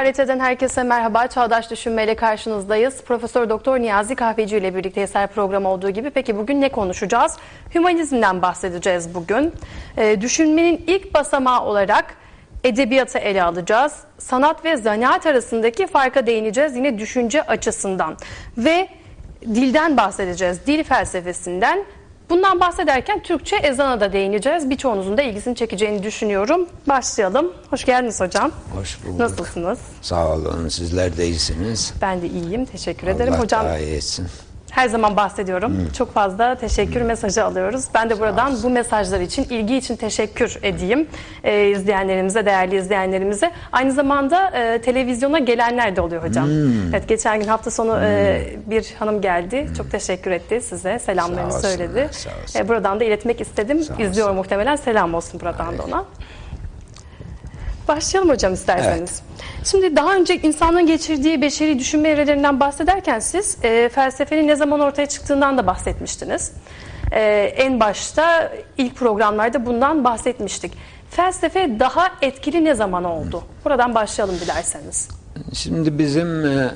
KRT'den herkese merhaba. Çağdaş Düşünme ile karşınızdayız. Profesör Doktor Niyazi Kahveci ile birlikte eser programı olduğu gibi peki bugün ne konuşacağız? Hümanizmden bahsedeceğiz bugün. Ee, düşünmenin ilk basamağı olarak edebiyatı ele alacağız. Sanat ve zanaat arasındaki farka değineceğiz yine düşünce açısından. Ve dilden bahsedeceğiz. Dil felsefesinden Bundan bahsederken Türkçe ezana da değineceğiz. Birçoğunuzun da ilgisini çekeceğini düşünüyorum. Başlayalım. Hoş geldiniz hocam. Hoş bulduk. Nasılsınız? Sağ olun. Sizler de iyisiniz. Ben de iyiyim. Teşekkür Allah ederim. Hocam etsin. Her zaman bahsediyorum. Çok fazla teşekkür mesajı alıyoruz. Ben de buradan bu mesajlar için, ilgi için teşekkür edeyim e, izleyenlerimize, değerli izleyenlerimize. Aynı zamanda e, televizyona gelenler de oluyor hocam. Evet, geçen gün hafta sonu e, bir hanım geldi. Çok teşekkür etti size. Selamlarını Sağ olsun, söyledi. sağ olsun. E, buradan da iletmek istedim. Sağ İzliyor muhtemelen. Selam olsun buradan da ona. Başlayalım hocam isterseniz. Şimdi daha önce insanın geçirdiği beşeri düşünme evrelerinden bahsederken siz e, felsefenin ne zaman ortaya çıktığından da bahsetmiştiniz. E, en başta ilk programlarda bundan bahsetmiştik. Felsefe daha etkili ne zaman oldu? Buradan başlayalım dilerseniz. Şimdi bizim e,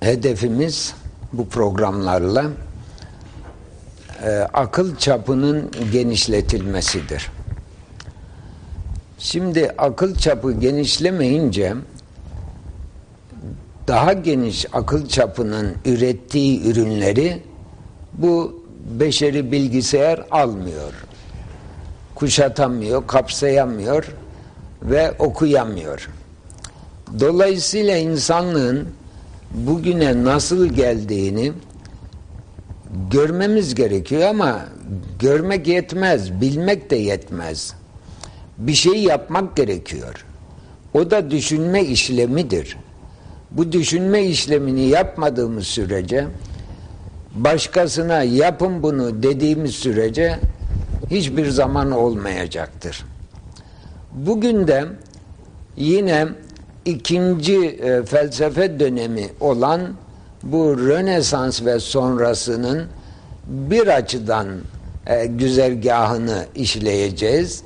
hedefimiz bu programlarla e, akıl çapının genişletilmesidir. Şimdi akıl çapı genişlemeyince daha geniş akıl çapının ürettiği ürünleri bu beşeri bilgisayar almıyor. Kuşatamıyor, kapsayamıyor ve okuyamıyor. Dolayısıyla insanlığın bugüne nasıl geldiğini görmemiz gerekiyor ama görmek yetmez, bilmek de yetmez. Bir şey yapmak gerekiyor. O da düşünme işlemidir. Bu düşünme işlemini yapmadığımız sürece başkasına yapın bunu dediğimiz sürece hiçbir zaman olmayacaktır. Bugün de yine ikinci e, felsefe dönemi olan bu Rönesans ve sonrasının bir açıdan e, güzergahını işleyeceğiz.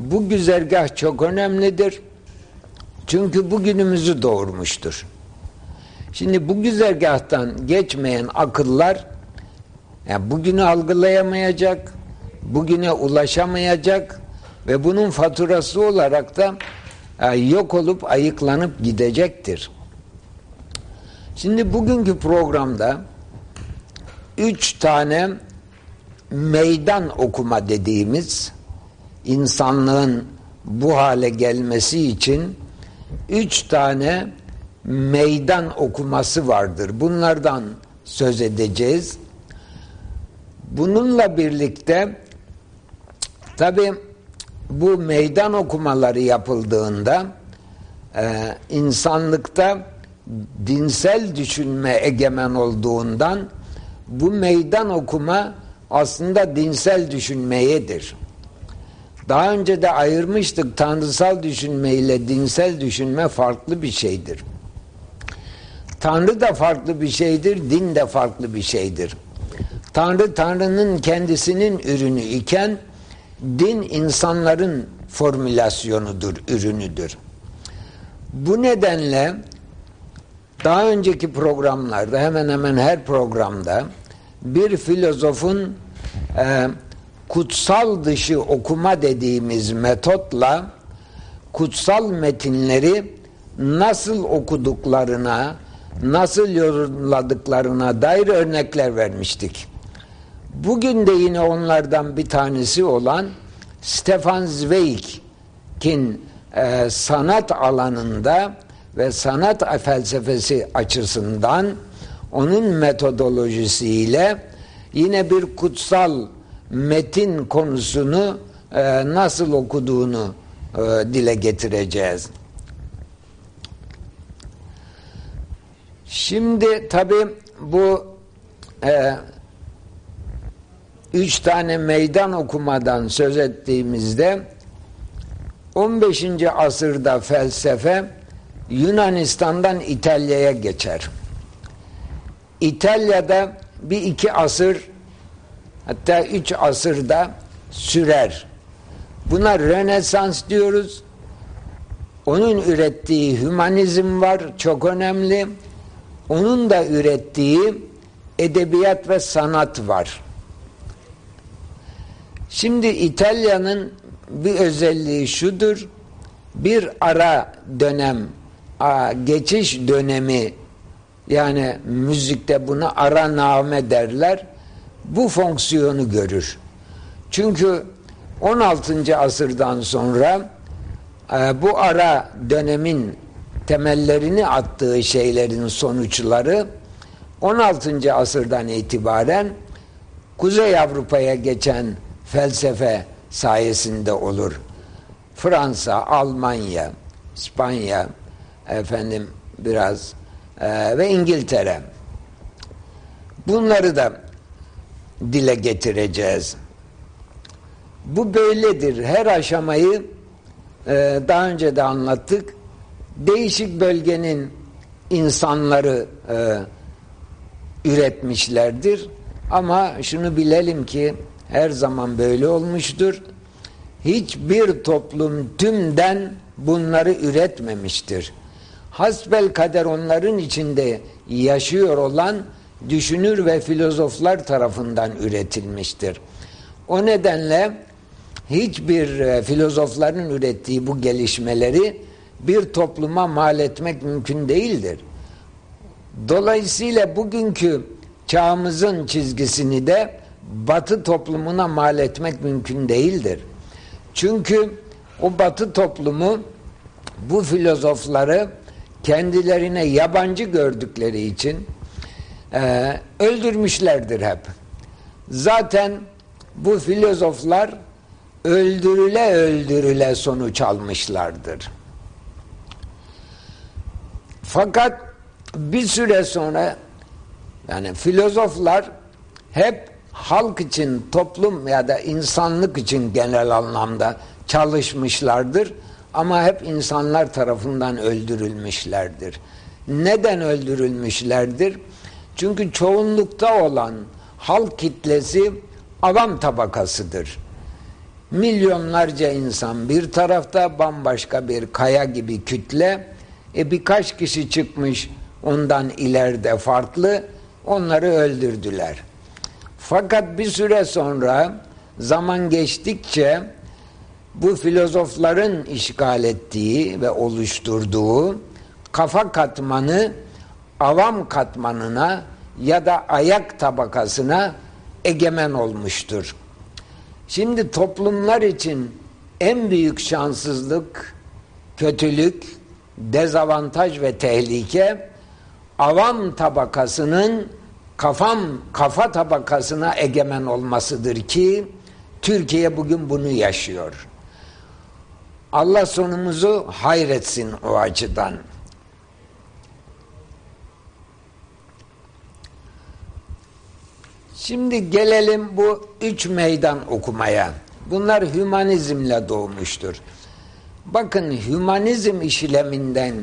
Bu güzergah çok önemlidir. Çünkü bugünümüzü doğurmuştur. Şimdi bu güzergahtan geçmeyen akıllar yani bugünü algılayamayacak, bugüne ulaşamayacak ve bunun faturası olarak da e, yok olup ayıklanıp gidecektir. Şimdi bugünkü programda üç tane meydan okuma dediğimiz insanlığın bu hale gelmesi için üç tane meydan okuması vardır. Bunlardan söz edeceğiz. Bununla birlikte tabi bu meydan okumaları yapıldığında e, insanlıkta dinsel düşünme egemen olduğundan bu meydan okuma aslında dinsel düşünmeyedir. Daha önce de ayırmıştık tanrısal düşünme ile dinsel düşünme farklı bir şeydir. Tanrı da farklı bir şeydir, din de farklı bir şeydir. Tanrı Tanrı'nın kendisinin ürünü iken din insanların formülasyonudur, ürünüdür. Bu nedenle daha önceki programlarda hemen hemen her programda bir filozofun e, kutsal dışı okuma dediğimiz metotla kutsal metinleri nasıl okuduklarına, nasıl yorumladıklarına dair örnekler vermiştik. Bugün de yine onlardan bir tanesi olan Stefan Zweig'in e, sanat alanında ve sanat felsefesi açısından onun metodolojisiyle yine bir kutsal metin konusunu e, nasıl okuduğunu e, dile getireceğiz. Şimdi tabi bu e, üç tane meydan okumadan söz ettiğimizde 15. asırda felsefe Yunanistan'dan İtalya'ya geçer. İtalya'da bir iki asır hatta üç asırda sürer. Buna Rönesans diyoruz. Onun ürettiği hümanizm var, çok önemli. Onun da ürettiği edebiyat ve sanat var. Şimdi İtalya'nın bir özelliği şudur. Bir ara dönem, geçiş dönemi yani müzikte buna ara name derler. Bu fonksiyonu görür. Çünkü 16. asırdan sonra e, bu ara dönemin temellerini attığı şeylerin sonuçları 16. asırdan itibaren Kuzey Avrupa'ya geçen felsefe sayesinde olur. Fransa, Almanya, İspanya, efendim biraz e, ve İngiltere. Bunları da dile getireceğiz. Bu böyledir. Her aşamayı e, daha önce de anlattık. Değişik bölgenin insanları e, üretmişlerdir. Ama şunu bilelim ki her zaman böyle olmuştur. Hiçbir toplum tümden bunları üretmemiştir. Hasbel kader onların içinde yaşıyor olan düşünür ve filozoflar tarafından üretilmiştir. O nedenle hiçbir e, filozofların ürettiği bu gelişmeleri bir topluma mal etmek mümkün değildir. Dolayısıyla bugünkü çağımızın çizgisini de batı toplumuna mal etmek mümkün değildir. Çünkü o batı toplumu bu filozofları kendilerine yabancı gördükleri için e, öldürmüşlerdir hep. Zaten bu filozoflar öldürüle öldürüle sonuç almışlardır. Fakat bir süre sonra yani filozoflar hep halk için, toplum ya da insanlık için genel anlamda çalışmışlardır ama hep insanlar tarafından öldürülmüşlerdir. Neden öldürülmüşlerdir? Çünkü çoğunlukta olan halk kitlesi avam tabakasıdır. Milyonlarca insan bir tarafta bambaşka bir kaya gibi kütle, e birkaç kişi çıkmış ondan ileride farklı, onları öldürdüler. Fakat bir süre sonra zaman geçtikçe bu filozofların işgal ettiği ve oluşturduğu kafa katmanı avam katmanına ya da ayak tabakasına egemen olmuştur. Şimdi toplumlar için en büyük şanssızlık, kötülük, dezavantaj ve tehlike avam tabakasının kafam kafa tabakasına egemen olmasıdır ki Türkiye bugün bunu yaşıyor. Allah sonumuzu hayretsin o açıdan. Şimdi gelelim bu üç meydan okumaya. Bunlar hümanizmle doğmuştur. Bakın hümanizm işleminden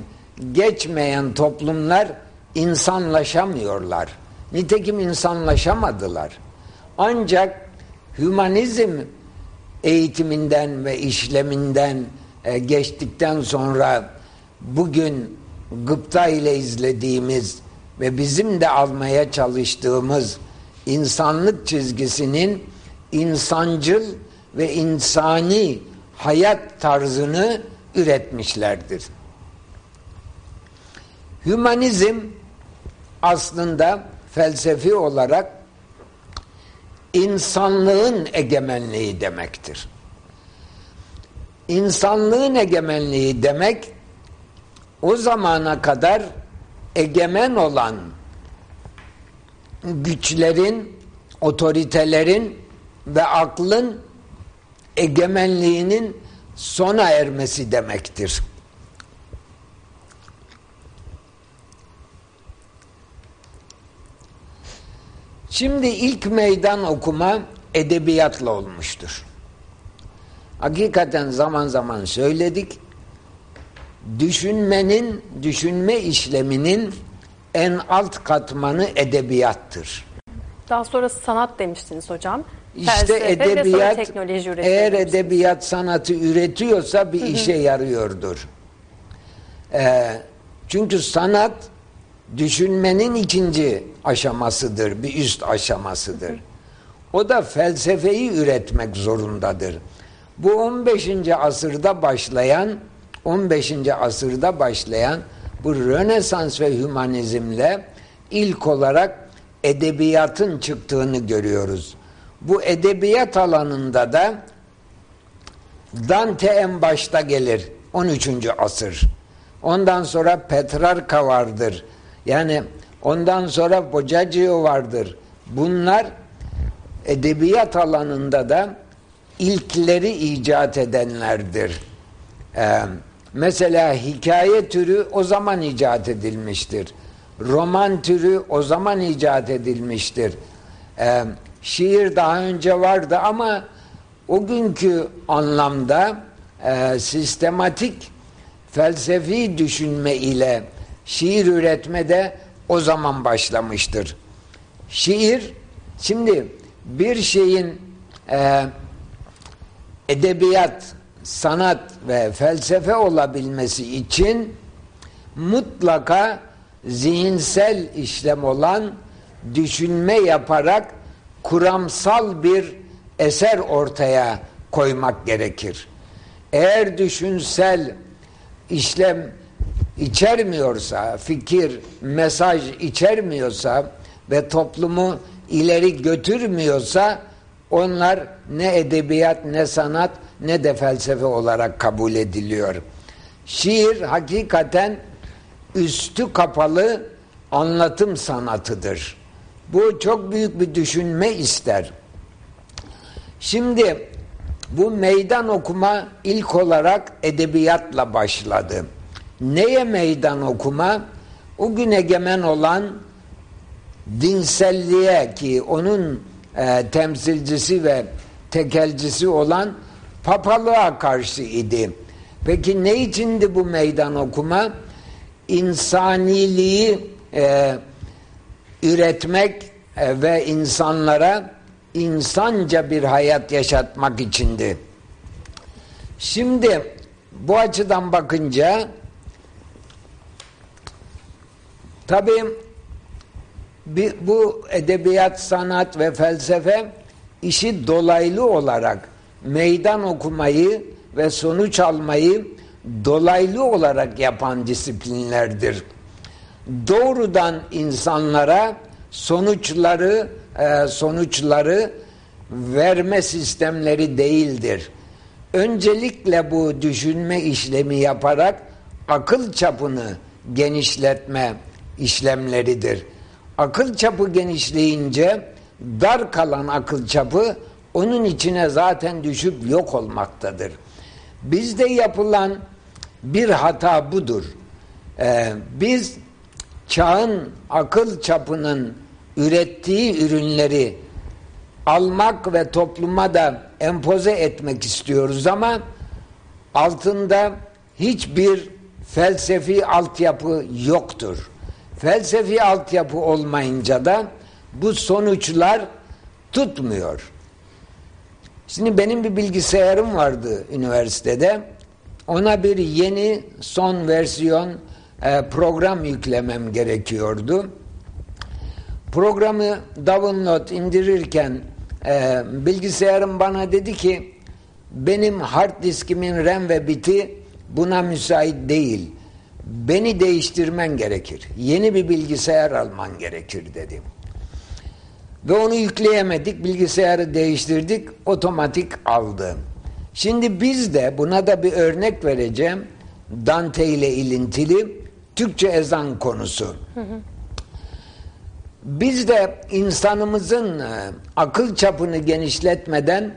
geçmeyen toplumlar insanlaşamıyorlar. Nitekim insanlaşamadılar. Ancak hümanizm eğitiminden ve işleminden e, geçtikten sonra bugün gıpta ile izlediğimiz ve bizim de almaya çalıştığımız insanlık çizgisinin insancıl ve insani hayat tarzını üretmişlerdir. Hümanizm aslında felsefi olarak insanlığın egemenliği demektir. İnsanlığın egemenliği demek o zamana kadar egemen olan güçlerin, otoritelerin ve aklın egemenliğinin sona ermesi demektir. Şimdi ilk meydan okuma edebiyatla olmuştur. Hakikaten zaman zaman söyledik. Düşünmenin, düşünme işleminin en alt katmanı edebiyattır. Daha sonra sanat demiştiniz hocam. İşte Felsefe edebiyat teknoloji eğer edebiyat sanatı üretiyorsa bir işe yarıyordur. E, çünkü sanat düşünmenin ikinci aşamasıdır, bir üst aşamasıdır. O da felsefeyi üretmek zorundadır. Bu 15. asırda başlayan 15. asırda başlayan bu Rönesans ve hümanizmle ilk olarak edebiyatın çıktığını görüyoruz. Bu edebiyat alanında da Dante en başta gelir. 13. asır. Ondan sonra Petrarca vardır. Yani ondan sonra Boccaccio vardır. Bunlar edebiyat alanında da ilkleri icat edenlerdir. Ee, mesela hikaye türü o zaman icat edilmiştir. Roman türü o zaman icat edilmiştir. Ee, şiir daha önce vardı ama o günkü anlamda e, sistematik felsefi düşünme ile şiir üretme de o zaman başlamıştır. Şiir, şimdi bir şeyin e, edebiyat, sanat ve felsefe olabilmesi için mutlaka zihinsel işlem olan düşünme yaparak kuramsal bir eser ortaya koymak gerekir. Eğer düşünsel işlem içermiyorsa, fikir, mesaj içermiyorsa ve toplumu ileri götürmüyorsa onlar ne edebiyat ne sanat ne de felsefe olarak kabul ediliyor. Şiir hakikaten üstü kapalı anlatım sanatıdır. Bu çok büyük bir düşünme ister. Şimdi bu meydan okuma ilk olarak edebiyatla başladı. Neye meydan okuma? O gün egemen olan dinselliğe ki onun e, temsilcisi ve tekelcisi olan papalığa karşı idi. Peki ne içindi bu meydan okuma? İnsaniliği e, üretmek e, ve insanlara insanca bir hayat yaşatmak içindi. Şimdi bu açıdan bakınca tabii bu edebiyat, sanat ve felsefe işi dolaylı olarak meydan okumayı ve sonuç almayı dolaylı olarak yapan disiplinlerdir. Doğrudan insanlara sonuçları e, sonuçları verme sistemleri değildir. Öncelikle bu düşünme işlemi yaparak akıl çapını genişletme işlemleridir. Akıl çapı genişleyince dar kalan akıl çapı onun içine zaten düşüp yok olmaktadır. Bizde yapılan bir hata budur. Ee, biz çağın akıl çapının ürettiği ürünleri almak ve topluma da empoze etmek istiyoruz ama altında hiçbir felsefi altyapı yoktur. Felsefi altyapı olmayınca da bu sonuçlar tutmuyor. Şimdi benim bir bilgisayarım vardı üniversitede. Ona bir yeni son versiyon e, program yüklemem gerekiyordu. Programı download indirirken e, bilgisayarım bana dedi ki benim hard diskimin RAM ve biti buna müsait değil. Beni değiştirmen gerekir. Yeni bir bilgisayar alman gerekir dedim. Ve onu yükleyemedik. Bilgisayarı değiştirdik. Otomatik aldı. Şimdi biz de buna da bir örnek vereceğim. Dante ile ilintili Türkçe ezan konusu. Hı hı. Biz de insanımızın e, akıl çapını genişletmeden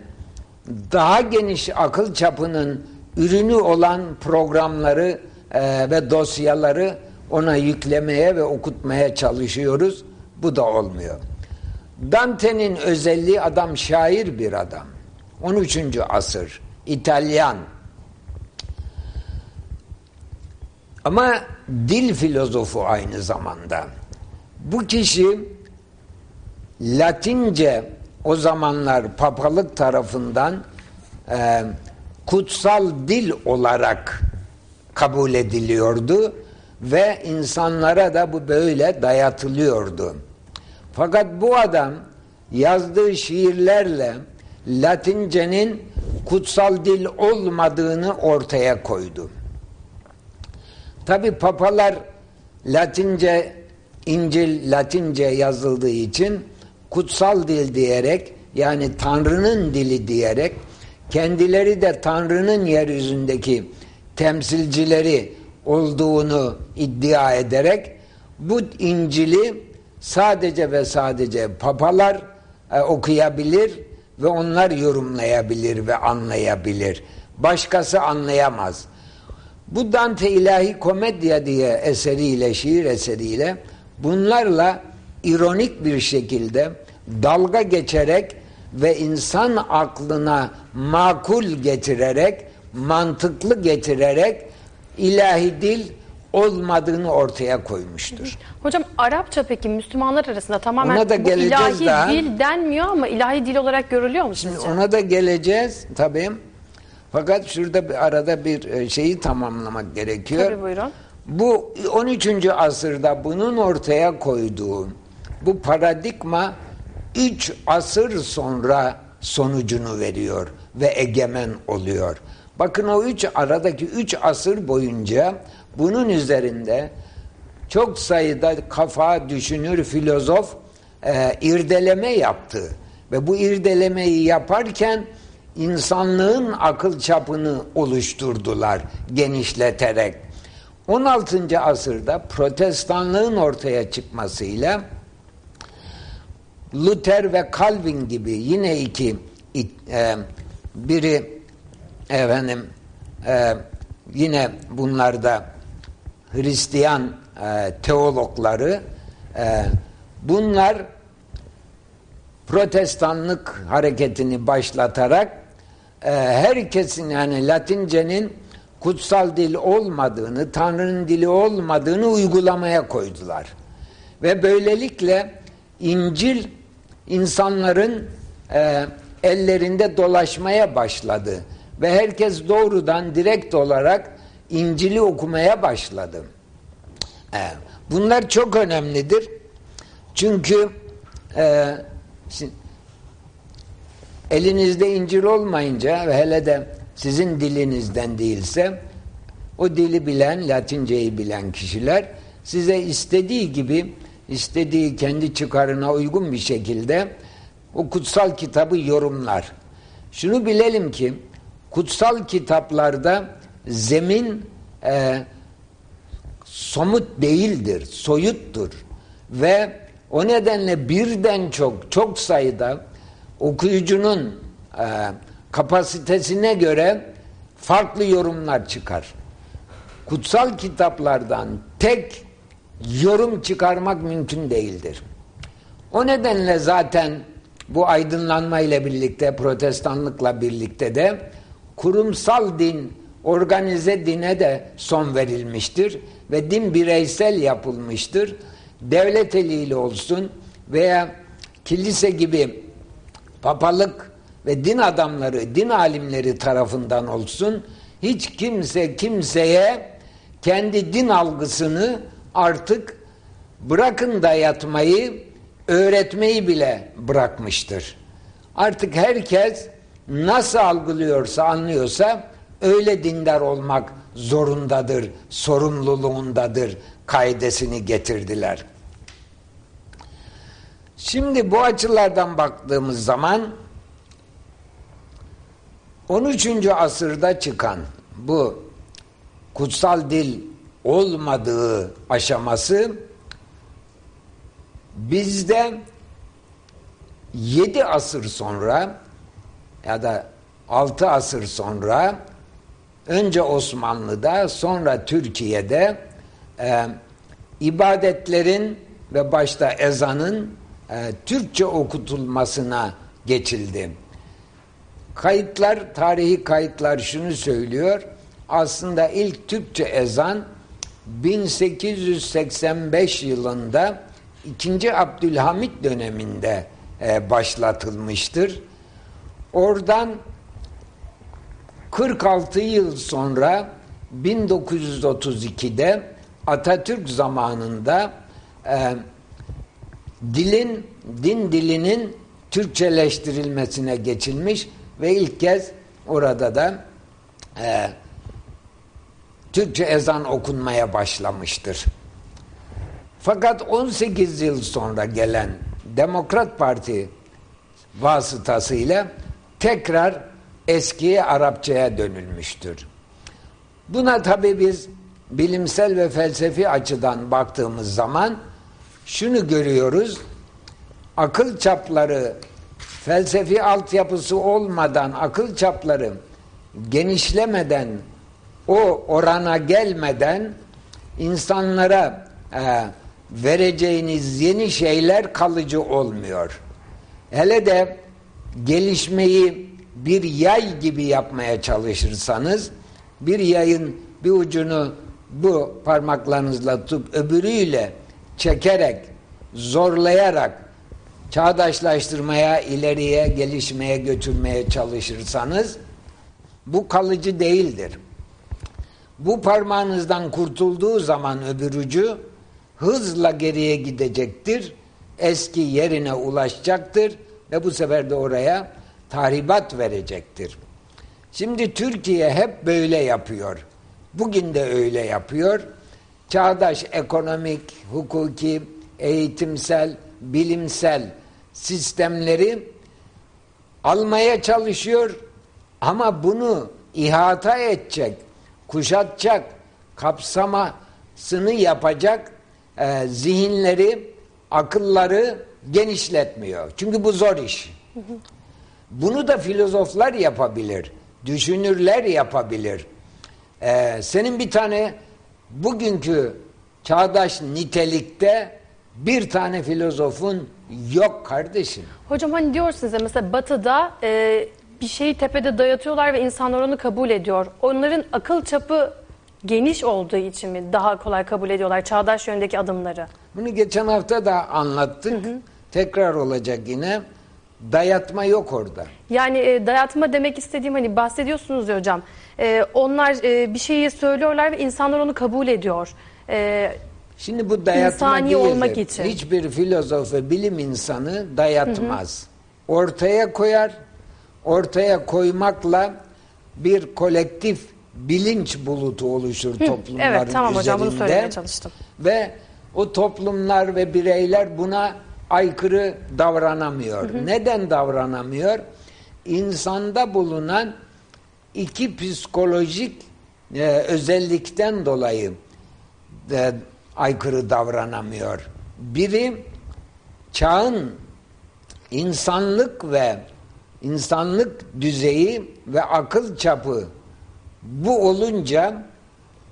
daha geniş akıl çapının ürünü olan programları e, ve dosyaları ona yüklemeye ve okutmaya çalışıyoruz. Bu da olmuyor. Dante'nin özelliği adam şair bir adam. 13. asır. İtalyan. Ama dil filozofu aynı zamanda. Bu kişi Latince o zamanlar papalık tarafından e, kutsal dil olarak kabul ediliyordu ve insanlara da bu böyle dayatılıyordu. Fakat bu adam yazdığı şiirlerle Latince'nin kutsal dil olmadığını ortaya koydu. Tabi papalar Latince, İncil Latince yazıldığı için kutsal dil diyerek yani Tanrı'nın dili diyerek kendileri de Tanrı'nın yeryüzündeki temsilcileri olduğunu iddia ederek bu İncil'i sadece ve sadece papalar e, okuyabilir ve onlar yorumlayabilir ve anlayabilir. Başkası anlayamaz. Bu Dante İlahi Komedya diye eseriyle, şiir eseriyle bunlarla ironik bir şekilde dalga geçerek ve insan aklına makul getirerek, mantıklı getirerek ilahi dil olmadığını ortaya koymuştur. Hocam Arapça peki Müslümanlar arasında tamamen Ona da bu ilahi daha. dil denmiyor ama ilahi dil olarak görülüyor mu Şimdi sizce? ona da geleceğiz tabii. Fakat şurada bir arada bir e, şeyi tamamlamak gerekiyor. Tabii buyurun. Bu 13. asırda bunun ortaya koyduğu bu paradigma 3 asır sonra sonucunu veriyor ve egemen oluyor. Bakın o üç aradaki üç asır boyunca bunun üzerinde çok sayıda kafa, düşünür, filozof e, irdeleme yaptı. Ve bu irdelemeyi yaparken insanlığın akıl çapını oluşturdular genişleterek. 16. asırda protestanlığın ortaya çıkmasıyla Luther ve Calvin gibi yine iki e, biri efendim e, yine bunlarda Hristiyan e, teologları e, bunlar protestanlık hareketini başlatarak e, herkesin yani Latince'nin kutsal dil olmadığını, Tanrı'nın dili olmadığını uygulamaya koydular. Ve böylelikle İncil insanların e, ellerinde dolaşmaya başladı. Ve herkes doğrudan direkt olarak İncil'i okumaya başladı. E, bunlar çok önemlidir. Çünkü e, elinizde İncil olmayınca ve hele de sizin dilinizden değilse o dili bilen, Latinceyi bilen kişiler size istediği gibi istediği kendi çıkarına uygun bir şekilde o kutsal kitabı yorumlar. Şunu bilelim ki kutsal kitaplarda zemin e, somut değildir, soyuttur ve o nedenle birden çok, çok sayıda okuyucunun e, kapasitesine göre farklı yorumlar çıkar. Kutsal kitaplardan tek yorum çıkarmak mümkün değildir. O nedenle zaten bu aydınlanma ile birlikte, protestanlıkla birlikte de kurumsal din, organize dine de son verilmiştir ve din bireysel yapılmıştır. Devlet eliyle olsun veya kilise gibi papalık ve din adamları, din alimleri tarafından olsun hiç kimse kimseye kendi din algısını artık bırakın dayatmayı, öğretmeyi bile bırakmıştır. Artık herkes nasıl algılıyorsa, anlıyorsa öyle dindar olmak zorundadır, sorumluluğundadır kaidesini getirdiler. Şimdi bu açılardan baktığımız zaman 13. asırda çıkan bu kutsal dil olmadığı aşaması bizde 7 asır sonra ya da 6 asır sonra önce Osmanlı'da sonra Türkiye'de e, ibadetlerin ve başta ezanın e, Türkçe okutulmasına geçildi. Kayıtlar, tarihi kayıtlar şunu söylüyor. Aslında ilk Türkçe ezan 1885 yılında 2. Abdülhamit döneminde e, başlatılmıştır. Oradan 46 yıl sonra 1932'de Atatürk zamanında e, dilin din dilinin Türkçeleştirilmesine geçilmiş ve ilk kez orada da e, Türkçe ezan okunmaya başlamıştır. Fakat 18 yıl sonra gelen Demokrat Parti vasıtasıyla tekrar eski Arapçaya dönülmüştür. Buna tabi biz bilimsel ve felsefi açıdan baktığımız zaman şunu görüyoruz. Akıl çapları felsefi altyapısı olmadan akıl çapları genişlemeden o orana gelmeden insanlara e, vereceğiniz yeni şeyler kalıcı olmuyor. Hele de gelişmeyi bir yay gibi yapmaya çalışırsanız bir yayın bir ucunu bu parmaklarınızla tutup öbürüyle çekerek zorlayarak çağdaşlaştırmaya, ileriye, gelişmeye götürmeye çalışırsanız bu kalıcı değildir. Bu parmağınızdan kurtulduğu zaman öbür ucu hızla geriye gidecektir. Eski yerine ulaşacaktır ve bu sefer de oraya tahribat verecektir. Şimdi Türkiye hep böyle yapıyor. Bugün de öyle yapıyor. Çağdaş ekonomik, hukuki, eğitimsel, bilimsel sistemleri almaya çalışıyor ama bunu ihata edecek, kuşatacak, kapsamasını yapacak e, zihinleri, akılları genişletmiyor. Çünkü bu zor iş. Bunu da filozoflar yapabilir, düşünürler yapabilir. Ee, senin bir tane bugünkü çağdaş nitelikte bir tane filozofun yok kardeşim. Hocam hani diyorsunuz ya mesela batıda e, bir şeyi tepede dayatıyorlar ve insanlar onu kabul ediyor. Onların akıl çapı geniş olduğu için mi daha kolay kabul ediyorlar çağdaş yöndeki adımları? Bunu geçen hafta da anlattık. Hı hı. Tekrar olacak yine. Dayatma yok orada. Yani e, dayatma demek istediğim hani bahsediyorsunuz ya hocam. E, onlar e, bir şeyi söylüyorlar ve insanlar onu kabul ediyor. E, Şimdi bu dayatma İnsani değildir. olmak için. Hiçbir filozof ve bilim insanı dayatmaz. Hı hı. Ortaya koyar. Ortaya koymakla bir kolektif bilinç bulutu oluşur Hı, toplumların evet, tamam üzerinde. hocam bunu söylemeye çalıştım. Ve o toplumlar ve bireyler buna aykırı davranamıyor. Hı hı. Neden davranamıyor? İnsanda bulunan iki psikolojik e, özellikten dolayı e, aykırı davranamıyor. Biri çağın insanlık ve insanlık düzeyi ve akıl çapı bu olunca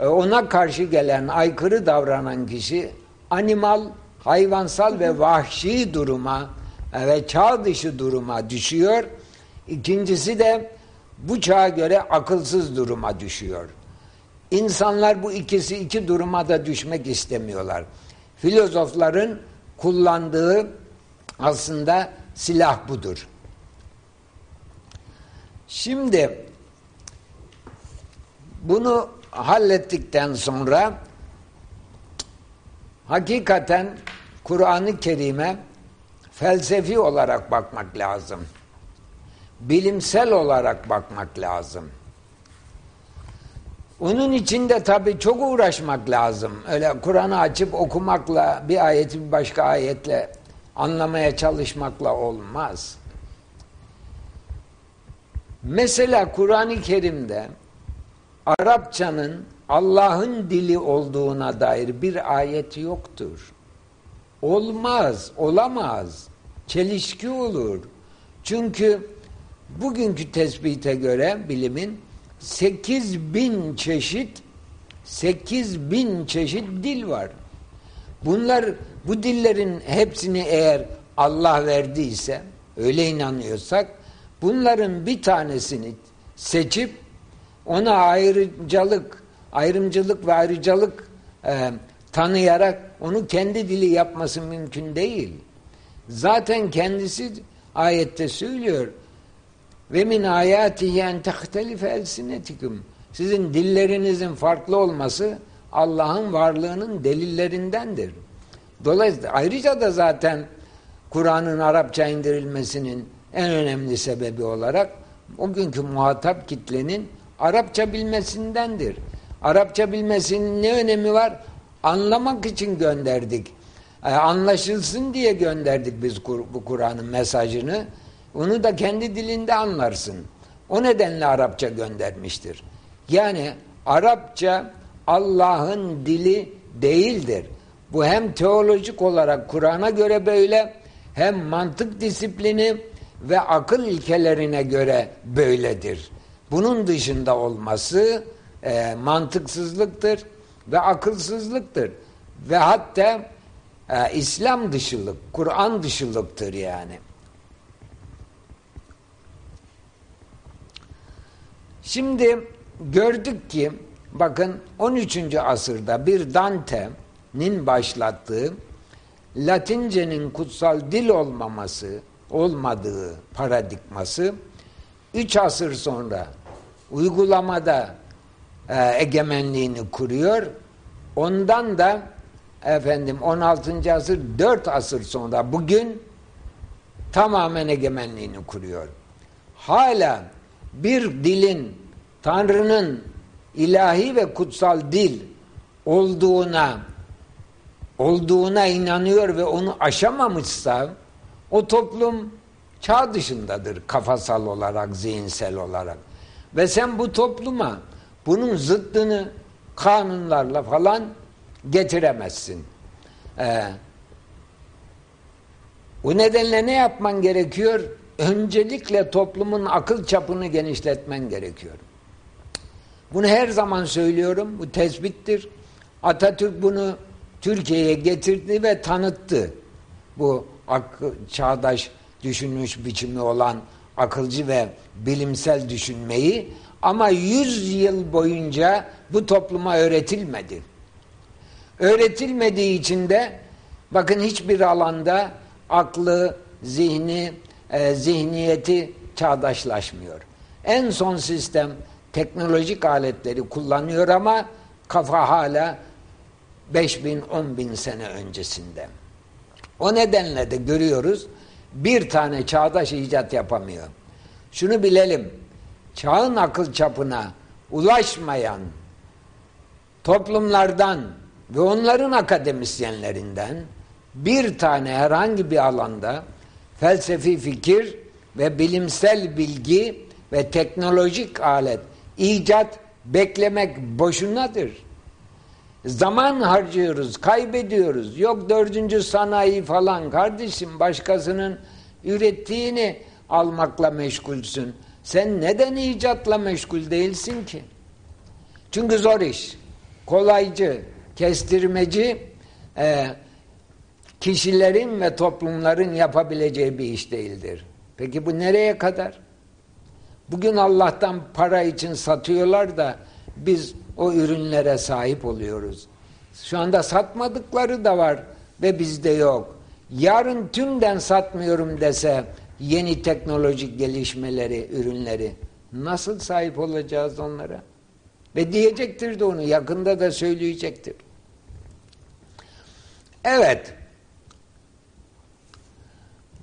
e, ona karşı gelen aykırı davranan kişi animal, hayvansal ve vahşi duruma ve çağ dışı duruma düşüyor. İkincisi de bu çağa göre akılsız duruma düşüyor. İnsanlar bu ikisi iki duruma da düşmek istemiyorlar. Filozofların kullandığı aslında silah budur. Şimdi bunu hallettikten sonra hakikaten Kur'an-ı Kerim'e felsefi olarak bakmak lazım. Bilimsel olarak bakmak lazım. Onun için de tabii çok uğraşmak lazım. Öyle Kur'an'ı açıp okumakla bir ayeti bir başka ayetle anlamaya çalışmakla olmaz. Mesela Kur'an-ı Kerim'de Arapçanın Allah'ın dili olduğuna dair bir ayet yoktur. Olmaz, olamaz. Çelişki olur. Çünkü bugünkü tespite göre bilimin 8 bin çeşit 8 bin çeşit dil var. Bunlar bu dillerin hepsini eğer Allah verdiyse öyle inanıyorsak bunların bir tanesini seçip ona ayrıcalık, ayrımcılık ve ayrıcalık e, tanıyarak onu kendi dili yapması mümkün değil. Zaten kendisi ayette söylüyor. Ve min ayatihi en tehtelife elsinetikum. Sizin dillerinizin farklı olması Allah'ın varlığının delillerindendir. Dolayısıyla ayrıca da zaten Kur'an'ın Arapça indirilmesinin en önemli sebebi olarak o günkü muhatap kitlenin Arapça bilmesindendir. Arapça bilmesinin ne önemi var? Anlamak için gönderdik. E, anlaşılsın diye gönderdik biz bu Kur'an'ın mesajını. Onu da kendi dilinde anlarsın. O nedenle Arapça göndermiştir. Yani Arapça Allah'ın dili değildir. Bu hem teolojik olarak Kur'an'a göre böyle hem mantık disiplini ve akıl ilkelerine göre böyledir. Bunun dışında olması e, mantıksızlıktır ve akılsızlıktır. Ve hatta e, İslam dışılık, Kur'an dışılıktır yani. Şimdi gördük ki bakın 13. asırda bir Dante'nin başlattığı Latince'nin kutsal dil olmaması, olmadığı paradigması 3 asır sonra uygulamada e, egemenliğini kuruyor. Ondan da efendim 16. asır 4 asır sonra bugün tamamen egemenliğini kuruyor. Hala bir dilin Tanrı'nın ilahi ve kutsal dil olduğuna olduğuna inanıyor ve onu aşamamışsa o toplum çağ dışındadır kafasal olarak, zihinsel olarak. Ve sen bu topluma bunun zıttını kanunlarla falan getiremezsin. Ee, o nedenle ne yapman gerekiyor? Öncelikle toplumun akıl çapını genişletmen gerekiyor. Bunu her zaman söylüyorum. Bu tespittir. Atatürk bunu Türkiye'ye getirdi ve tanıttı. Bu akıl, çağdaş düşünmüş biçimi olan akılcı ve bilimsel düşünmeyi ama yüz yıl boyunca bu topluma öğretilmedi. Öğretilmediği için de bakın hiçbir alanda aklı, zihni, e, zihniyeti çağdaşlaşmıyor. En son sistem teknolojik aletleri kullanıyor ama kafa hala 5 bin, 10 bin sene öncesinde. O nedenle de görüyoruz bir tane çağdaş icat yapamıyor. Şunu bilelim, çağın akıl çapına ulaşmayan toplumlardan ve onların akademisyenlerinden bir tane herhangi bir alanda felsefi fikir ve bilimsel bilgi ve teknolojik alet icat beklemek boşunadır. Zaman harcıyoruz, kaybediyoruz. Yok dördüncü sanayi falan kardeşim başkasının ürettiğini almakla meşgulsün. Sen neden icatla meşgul değilsin ki? Çünkü zor iş. Kolaycı, kestirmeci e, kişilerin ve toplumların yapabileceği bir iş değildir. Peki bu nereye kadar? Bugün Allah'tan para için satıyorlar da biz o ürünlere sahip oluyoruz. Şu anda satmadıkları da var ve bizde yok. Yarın tümden satmıyorum dese yeni teknolojik gelişmeleri, ürünleri nasıl sahip olacağız onlara? Ve diyecektir de onu yakında da söyleyecektir. Evet.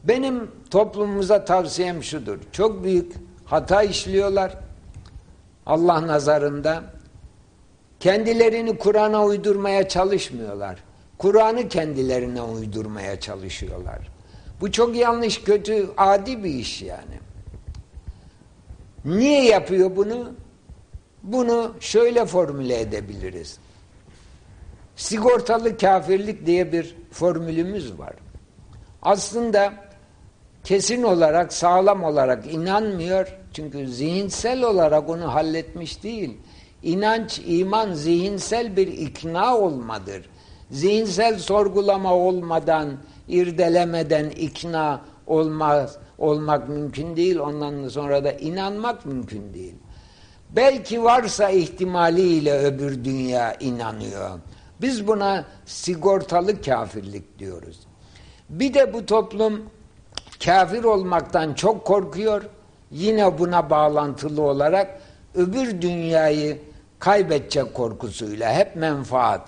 Benim toplumumuza tavsiyem şudur. Çok büyük hata işliyorlar. Allah nazarında kendilerini Kur'an'a uydurmaya çalışmıyorlar. Kur'an'ı kendilerine uydurmaya çalışıyorlar. Bu çok yanlış, kötü, adi bir iş yani. Niye yapıyor bunu? Bunu şöyle formüle edebiliriz. Sigortalı kafirlik diye bir formülümüz var. Aslında kesin olarak, sağlam olarak inanmıyor. Çünkü zihinsel olarak onu halletmiş değil. İnanç, iman zihinsel bir ikna olmadır. Zihinsel sorgulama olmadan, irdelemeden ikna olmaz, olmak mümkün değil. Ondan sonra da inanmak mümkün değil. Belki varsa ihtimaliyle öbür dünya inanıyor. Biz buna sigortalı kafirlik diyoruz. Bir de bu toplum kafir olmaktan çok korkuyor. Yine buna bağlantılı olarak öbür dünyayı kaybedecek korkusuyla hep menfaat.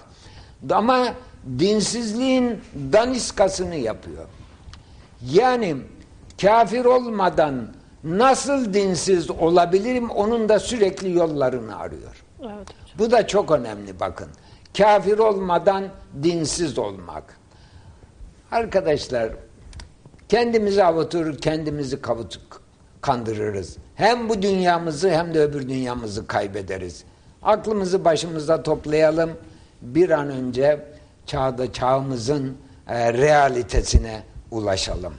Ama dinsizliğin daniskasını yapıyor. Yani kafir olmadan nasıl dinsiz olabilirim onun da sürekli yollarını arıyor. Evet hocam. Bu da çok önemli bakın. Kafir olmadan dinsiz olmak. Arkadaşlar kendimizi avutur, kendimizi kavutuk, kandırırız. Hem bu dünyamızı hem de öbür dünyamızı kaybederiz. Aklımızı başımıza toplayalım. Bir an önce çağda çağımızın e, realitesine ulaşalım.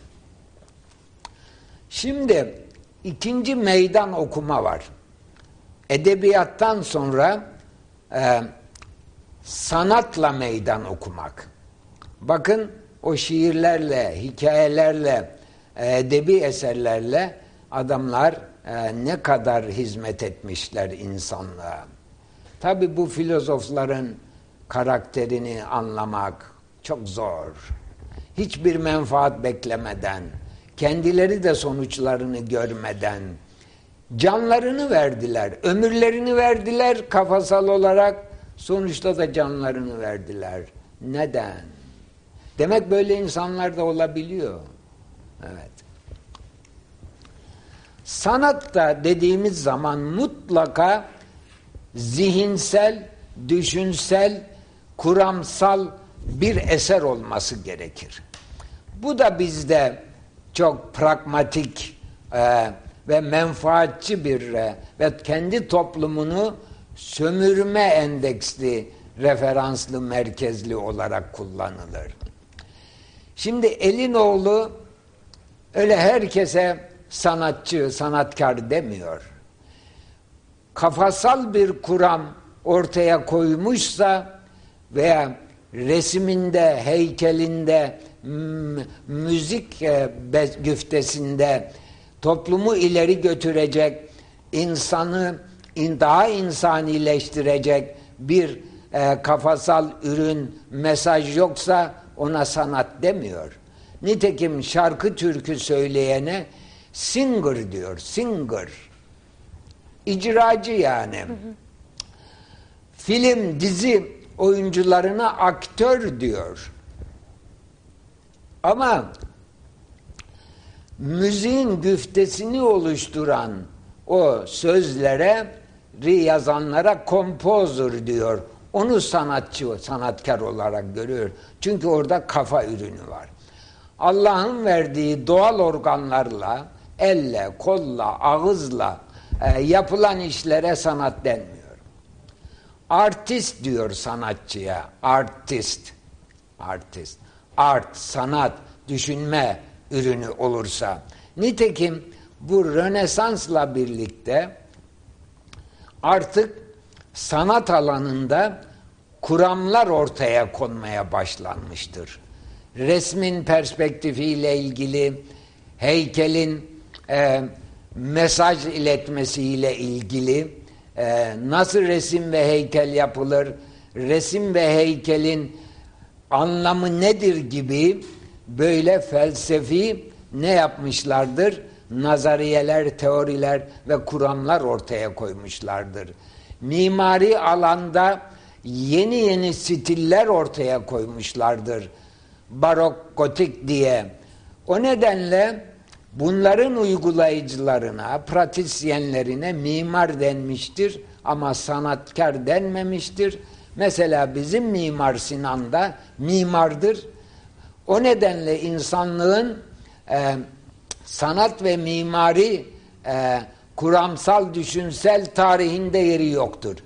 Şimdi ikinci meydan okuma var. Edebiyattan sonra e, sanatla meydan okumak. Bakın o şiirlerle, hikayelerle, e, edebi eserlerle adamlar e, ne kadar hizmet etmişler insanlığa. Tabi bu filozofların karakterini anlamak çok zor. Hiçbir menfaat beklemeden, kendileri de sonuçlarını görmeden canlarını verdiler, ömürlerini verdiler kafasal olarak, sonuçta da canlarını verdiler. Neden? Demek böyle insanlar da olabiliyor. Evet. Sanat da dediğimiz zaman mutlaka zihinsel, düşünsel, kuramsal bir eser olması gerekir. Bu da bizde çok pragmatik e, ve menfaatçi bir e, ve kendi toplumunu sömürme endeksli, referanslı, merkezli olarak kullanılır. Şimdi Elinoğlu öyle herkese sanatçı, sanatkar demiyor. Kafasal bir kuram ortaya koymuşsa veya resiminde, heykelinde, müzik e, güftesinde toplumu ileri götürecek, insanı daha insanileştirecek bir e, kafasal ürün, mesaj yoksa ona sanat demiyor. Nitekim şarkı türkü söyleyene singer diyor, singer. İcracı yani. Hı hı. Film, dizi oyuncularına aktör diyor. Ama müziğin güftesini oluşturan o sözlere yazanlara kompozör diyor. Onu sanatçı, sanatkar olarak görüyor. Çünkü orada kafa ürünü var. Allah'ın verdiği doğal organlarla, elle, kolla, ağızla e, yapılan işlere sanat denmiyor. Artist diyor sanatçıya. Artist. Artist. Art, sanat, düşünme ürünü olursa. Nitekim bu Rönesans'la birlikte artık sanat alanında kuramlar ortaya konmaya başlanmıştır. Resmin perspektifiyle ilgili, heykelin e, mesaj iletmesiyle ilgili, e, nasıl resim ve heykel yapılır, resim ve heykelin anlamı nedir gibi böyle felsefi ne yapmışlardır? Nazariyeler, teoriler ve kuramlar ortaya koymuşlardır. Mimari alanda yeni yeni stiller ortaya koymuşlardır. Barok, gotik diye. O nedenle bunların uygulayıcılarına, pratisyenlerine mimar denmiştir ama sanatkar denmemiştir. Mesela bizim Mimar Sinan da mimardır. O nedenle insanlığın e, sanat ve mimari e, kuramsal, düşünsel tarihinde yeri yoktur.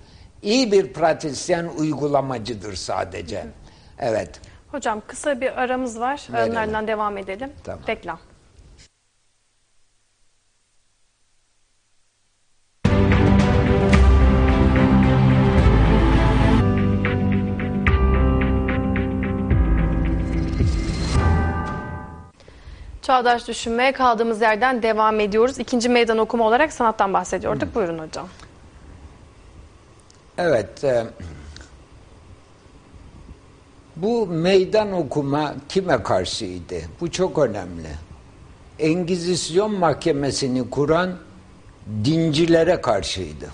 İyi bir pratisyen uygulamacıdır sadece. Evet. Hocam kısa bir aramız var. Aranlardan devam edelim. Tamam. Reklam. Çağdaş düşünmeye kaldığımız yerden devam ediyoruz. İkinci meydan okuma olarak sanattan bahsediyorduk. Hı. Buyurun hocam. Evet. E, bu meydan okuma kime karşıydı? Bu çok önemli. Engizisyon mahkemesini kuran dincilere karşıydı.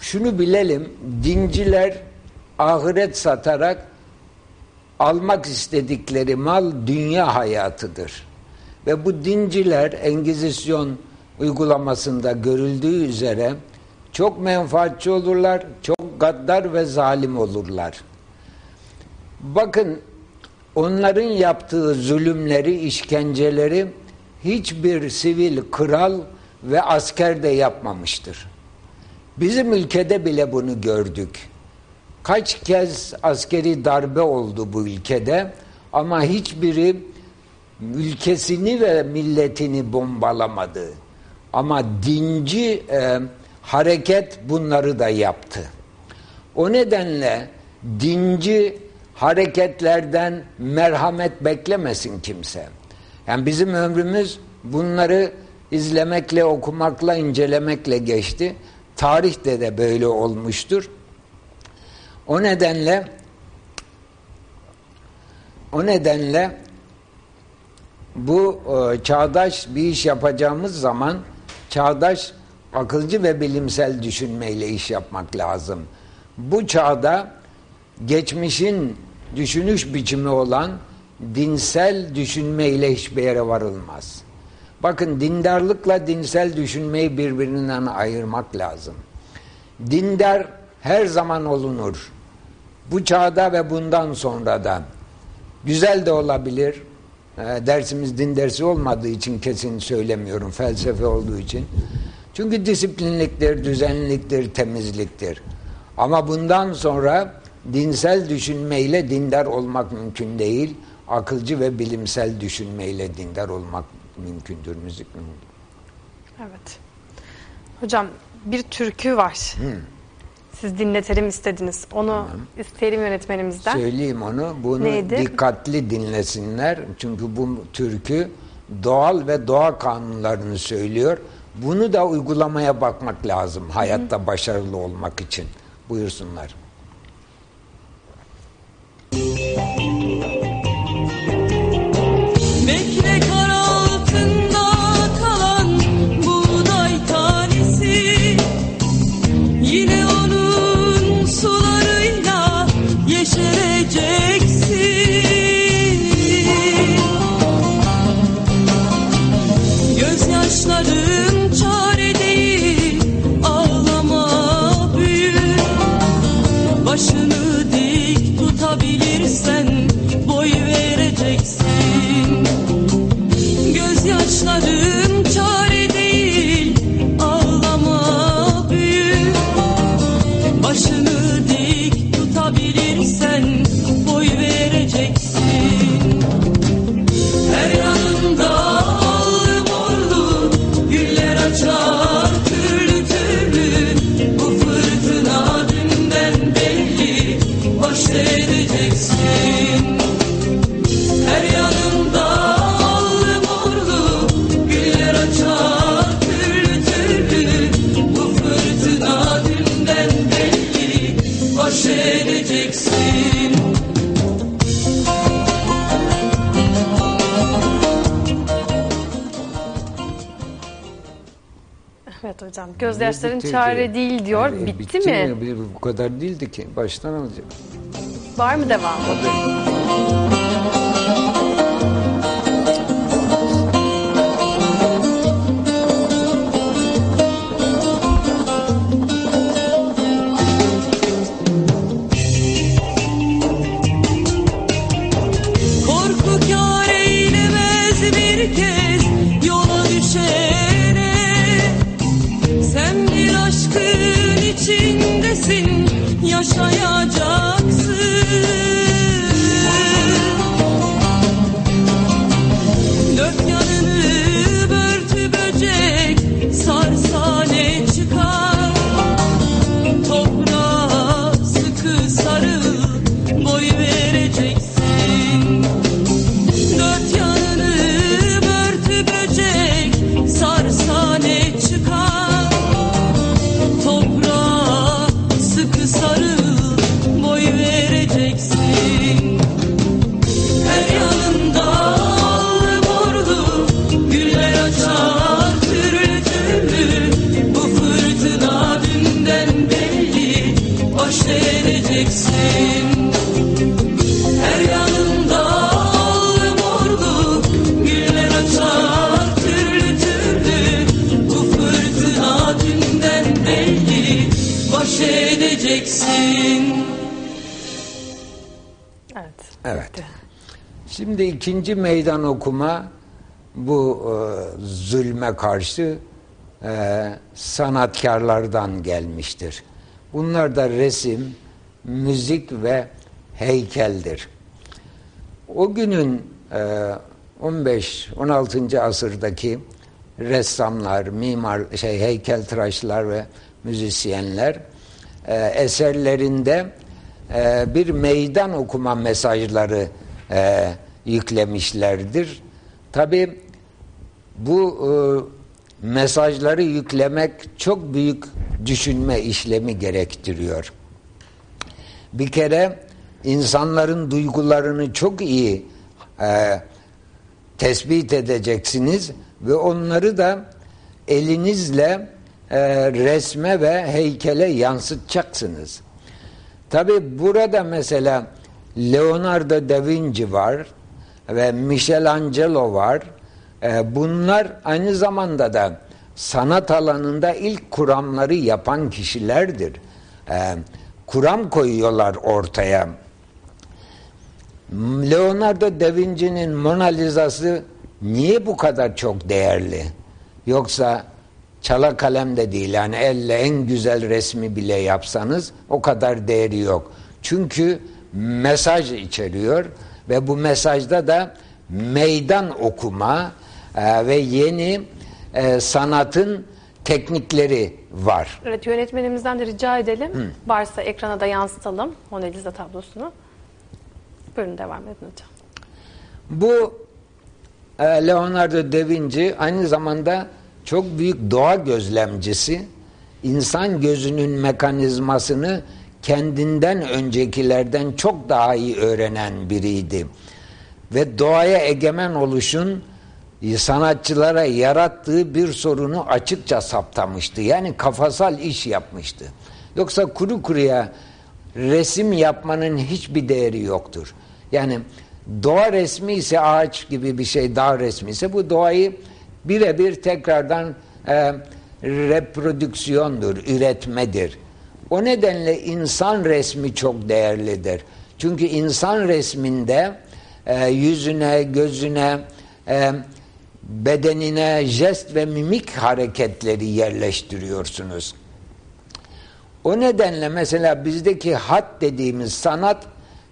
şunu bilelim, dinciler ahiret satarak almak istedikleri mal dünya hayatıdır. Ve bu dinciler Engizisyon uygulamasında görüldüğü üzere çok menfaatçi olurlar, çok gaddar ve zalim olurlar. Bakın onların yaptığı zulümleri, işkenceleri hiçbir sivil kral ve asker de yapmamıştır. Bizim ülkede bile bunu gördük. Kaç kez askeri darbe oldu bu ülkede ama hiçbiri ülkesini ve milletini bombalamadı. Ama dinci e, hareket bunları da yaptı. O nedenle dinci hareketlerden merhamet beklemesin kimse. Yani bizim ömrümüz bunları izlemekle, okumakla, incelemekle geçti. Tarihte de böyle olmuştur. O nedenle o nedenle bu e, çağdaş bir iş yapacağımız zaman çağdaş akılcı ve bilimsel düşünmeyle iş yapmak lazım. Bu çağda geçmişin düşünüş biçimi olan dinsel düşünmeyle hiçbir yere varılmaz. Bakın dindarlıkla dinsel düşünmeyi birbirinden ayırmak lazım. Dindar her zaman olunur. Bu çağda ve bundan sonra da güzel de olabilir. E, dersimiz din dersi olmadığı için kesin söylemiyorum. Felsefe olduğu için. Çünkü disiplinliktir, düzenliliktir, temizliktir. Ama bundan sonra dinsel düşünmeyle dindar olmak mümkün değil. Akılcı ve bilimsel düşünmeyle dindar olmak mümkündür müzik. Evet. Hocam bir türkü var. Hı. Siz dinletelim istediniz. Onu isteyelim yönetmenimizden. Söyleyeyim onu. Bunu Neydi? dikkatli dinlesinler. Çünkü bu türkü doğal ve doğa kanunlarını söylüyor. Bunu da uygulamaya bakmak lazım. Hayatta başarılı olmak için. Buyursunlar. Hocam. Gözyaşların çare değil diyor. Yani, bitti, bitti mi? mi? Bu kadar değildi ki. Baştan alacak. Var mı devam? Tabii. Boy edeceksin Evet. Evet. Şimdi ikinci meydan okuma bu e, zulme karşı e, sanatkarlardan gelmiştir. Bunlar da resim, müzik ve heykeldir. O günün e, 15-16. asırdaki ressamlar, mimar, şey heykeltıraşlar ve müzisyenler e, eserlerinde e, bir meydan okuma mesajları e, yüklemişlerdir. Tabi bu mesajları yüklemek çok büyük düşünme işlemi gerektiriyor. Bir kere insanların duygularını çok iyi e, tespit edeceksiniz ve onları da elinizle e, resme ve heykele yansıtacaksınız. Tabi burada mesela Leonardo da Vinci var ve Michelangelo var. E, bunlar aynı zamanda da sanat alanında ilk kuramları yapan kişilerdir. E, kuram koyuyorlar ortaya. Leonardo da Vinci'nin Mona Lisa'sı niye bu kadar çok değerli? Yoksa çala kalem de değil yani elle en güzel resmi bile yapsanız o kadar değeri yok. Çünkü mesaj içeriyor ve bu mesajda da meydan okuma e, ve yeni e, sanatın teknikleri var. Evet yönetmenimizden de rica edelim. Varsa ekrana da yansıtalım Mona Lisa tablosunu. Buyurun devam edin hocam. Bu e, Leonardo da Vinci aynı zamanda çok büyük doğa gözlemcisi. İnsan gözünün mekanizmasını kendinden öncekilerden çok daha iyi öğrenen biriydi. Ve doğaya egemen oluşun sanatçılara yarattığı bir sorunu açıkça saptamıştı. Yani kafasal iş yapmıştı. Yoksa kuru kuruya resim yapmanın hiçbir değeri yoktur. Yani doğa resmi ise ağaç gibi bir şey dağ resmi ise bu doğayı birebir tekrardan e, reprodüksiyondur, üretmedir. O nedenle insan resmi çok değerlidir. Çünkü insan resminde e, yüzüne, gözüne, e, bedenine jest ve mimik hareketleri yerleştiriyorsunuz. O nedenle mesela bizdeki hat dediğimiz sanat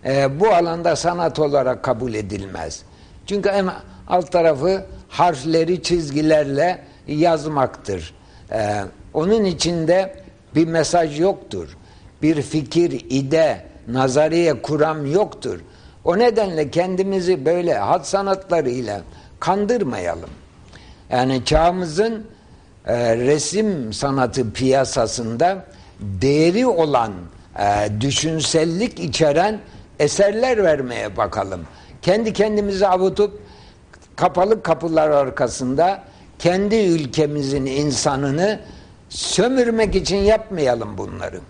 e, bu alanda sanat olarak kabul edilmez. Çünkü en alt tarafı harfleri çizgilerle yazmaktır. E, onun içinde bir mesaj yoktur. Bir fikir, ide, nazariye, kuram yoktur. O nedenle kendimizi böyle hat sanatlarıyla kandırmayalım. Yani çağımızın e, resim sanatı piyasasında değeri olan e, düşünsellik içeren eserler vermeye bakalım. Kendi kendimizi avutup kapalı kapılar arkasında kendi ülkemizin insanını sömürmek için yapmayalım bunları.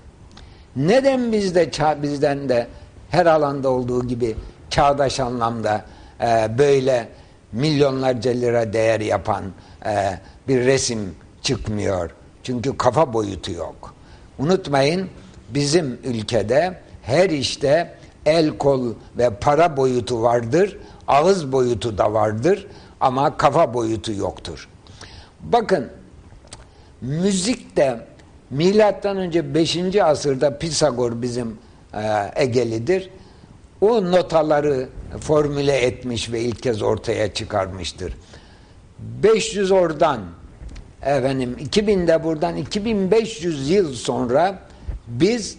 Neden bizde bizden de her alanda olduğu gibi çağdaş anlamda e, böyle milyonlarca lira değer yapan e, bir resim çıkmıyor? Çünkü kafa boyutu yok. Unutmayın bizim ülkede her işte el kol ve para boyutu vardır, ağız boyutu da vardır ama kafa boyutu yoktur. Bakın müzik de milattan önce 5. asırda Pisagor bizim e, Egelidir. O notaları formüle etmiş ve ilk kez ortaya çıkarmıştır. 500 oradan efendim 2000'de buradan 2500 yıl sonra biz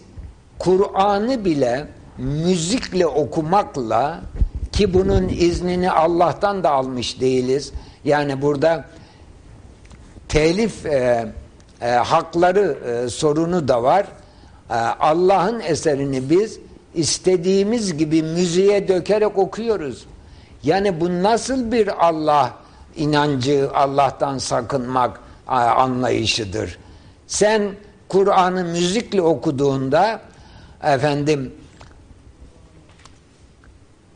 Kur'an'ı bile müzikle okumakla ki bunun iznini Allah'tan da almış değiliz. Yani burada telif e, e, hakları e, sorunu da var. E, Allah'ın eserini biz istediğimiz gibi müziğe dökerek okuyoruz. Yani bu nasıl bir Allah inancı, Allah'tan sakınmak anlayışıdır. Sen Kur'an'ı müzikle okuduğunda efendim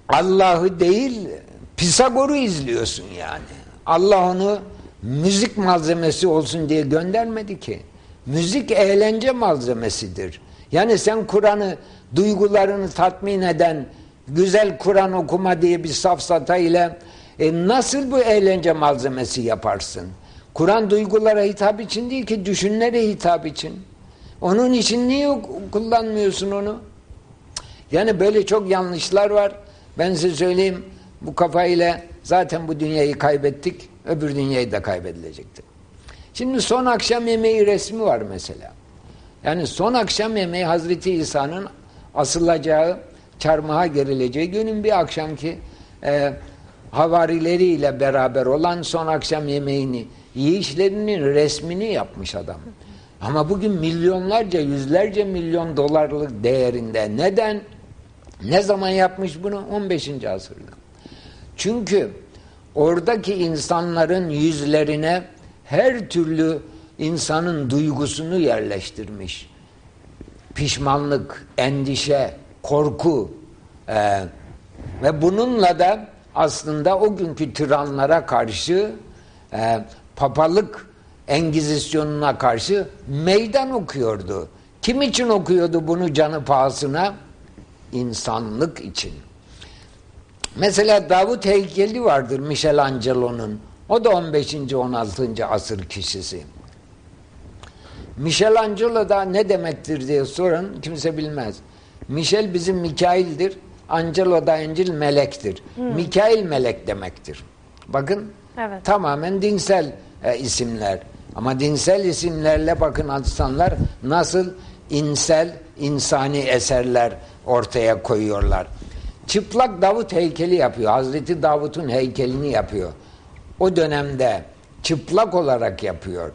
Allah'ı değil Pisagor'u izliyorsun yani. Allah onu müzik malzemesi olsun diye göndermedi ki. Müzik eğlence malzemesidir. Yani sen Kur'an'ı duygularını tatmin eden güzel Kur'an okuma diye bir safsata ile e, nasıl bu eğlence malzemesi yaparsın? Kur'an duygulara hitap için değil ki düşünlere hitap için. Onun için niye kullanmıyorsun onu? Yani böyle çok yanlışlar var. Ben size söyleyeyim bu kafayla zaten bu dünyayı kaybettik. Öbür dünyayı da kaybedilecekti. Şimdi son akşam yemeği resmi var mesela. Yani son akşam yemeği Hazreti İsa'nın asılacağı, çarmıha gerileceği günün bir akşamki e, havarileriyle beraber olan son akşam yemeğini, yiyişlerinin resmini yapmış adam. Ama bugün milyonlarca, yüzlerce milyon dolarlık değerinde. Neden? Ne zaman yapmış bunu? 15. asırda. Çünkü oradaki insanların yüzlerine her türlü insanın duygusunu yerleştirmiş. Pişmanlık, endişe, korku e, ve bununla da aslında o günkü tiranlara karşı e, papalık engizisyonuna karşı meydan okuyordu. Kim için okuyordu bunu canı pahasına? İnsanlık için. Mesela Davut heykeli vardır Michelangelo'nun. O da 15. 16. asır kişisi. Michelangelo da ne demektir diye sorun kimse bilmez. Michel bizim Mikail'dir. Angelo da Encil melektir. Hmm. Mikail melek demektir. Bakın evet. tamamen dinsel e, isimler. Ama dinsel isimlerle bakın insanlar nasıl insel, insani eserler ortaya koyuyorlar. Çıplak Davut heykeli yapıyor. Hazreti Davut'un heykelini yapıyor. O dönemde çıplak olarak yapıyor.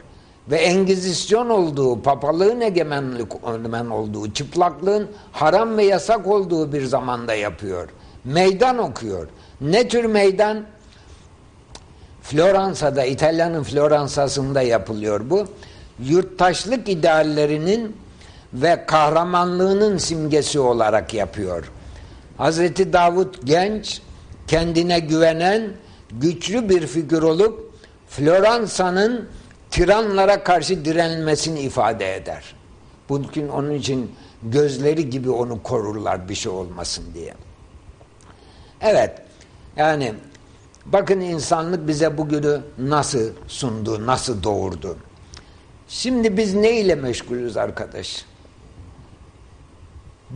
Ve engizisyon olduğu, papalığın egemenlik egemen olduğu, çıplaklığın haram ve yasak olduğu bir zamanda yapıyor. Meydan okuyor. Ne tür meydan? Floransa'da, İtalya'nın Floransa'sında yapılıyor bu. Yurttaşlık ideallerinin ve kahramanlığının simgesi olarak yapıyor. Hazreti Davut genç, kendine güvenen, güçlü bir figür olup Floransa'nın tiranlara karşı direnmesini ifade eder. Bugün onun için gözleri gibi onu korurlar bir şey olmasın diye. Evet, yani bakın insanlık bize bugünü nasıl sundu, nasıl doğurdu. Şimdi biz ne ile meşgulüz arkadaş?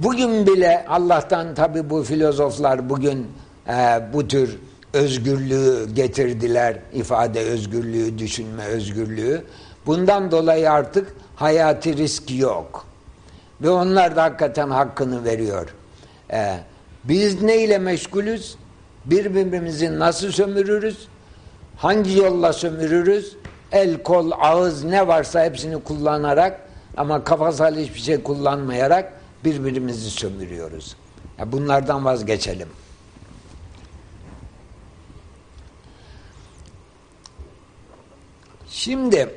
Bugün bile Allah'tan tabi bu filozoflar bugün e, bu tür özgürlüğü getirdiler. ifade özgürlüğü, düşünme özgürlüğü. Bundan dolayı artık hayati risk yok. Ve onlar da hakikaten hakkını veriyor. E, biz ne ile meşgulüz? Birbirimizi nasıl sömürürüz? Hangi yolla sömürürüz? El, kol, ağız ne varsa hepsini kullanarak ama kafasal hiçbir şey kullanmayarak birbirimizi sömürüyoruz. Bunlardan vazgeçelim. Şimdi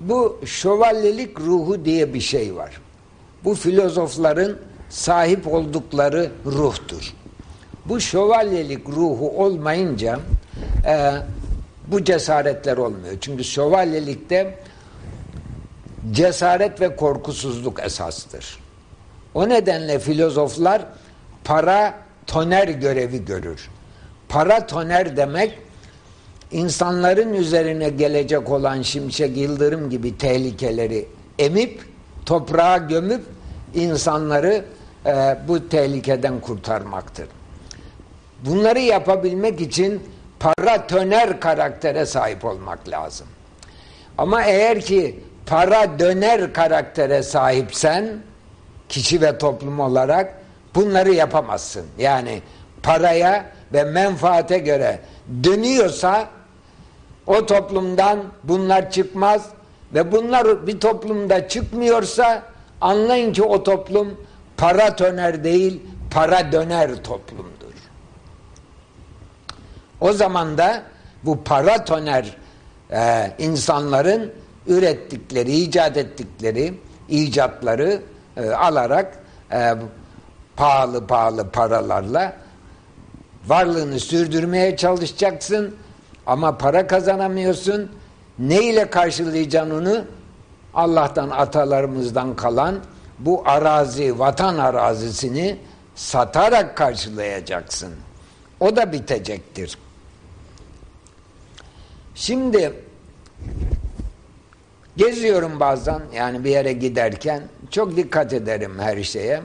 bu şövalyelik ruhu diye bir şey var. Bu filozofların sahip oldukları ruhtur. Bu şövalyelik ruhu olmayınca e, bu cesaretler olmuyor. Çünkü şövalyelikte cesaret ve korkusuzluk esastır. O nedenle filozoflar para toner görevi görür. Para toner demek insanların üzerine gelecek olan şimşek yıldırım gibi tehlikeleri emip toprağa gömüp insanları e, bu tehlikeden kurtarmaktır. Bunları yapabilmek için para töner karaktere sahip olmak lazım. Ama eğer ki para döner karaktere sahipsen kişi ve toplum olarak bunları yapamazsın. Yani paraya ve menfaate göre dönüyorsa o toplumdan bunlar çıkmaz ve bunlar bir toplumda çıkmıyorsa anlayın ki o toplum para döner değil para döner toplumdur. O zaman da bu para döner e, insanların ürettikleri, icat ettikleri icatları e, alarak e, pahalı pahalı paralarla varlığını sürdürmeye çalışacaksın ama para kazanamıyorsun. Ne ile karşılayacaksın onu? Allah'tan atalarımızdan kalan bu arazi, vatan arazisini satarak karşılayacaksın. O da bitecektir. Şimdi geziyorum bazen yani bir yere giderken çok dikkat ederim her şeye.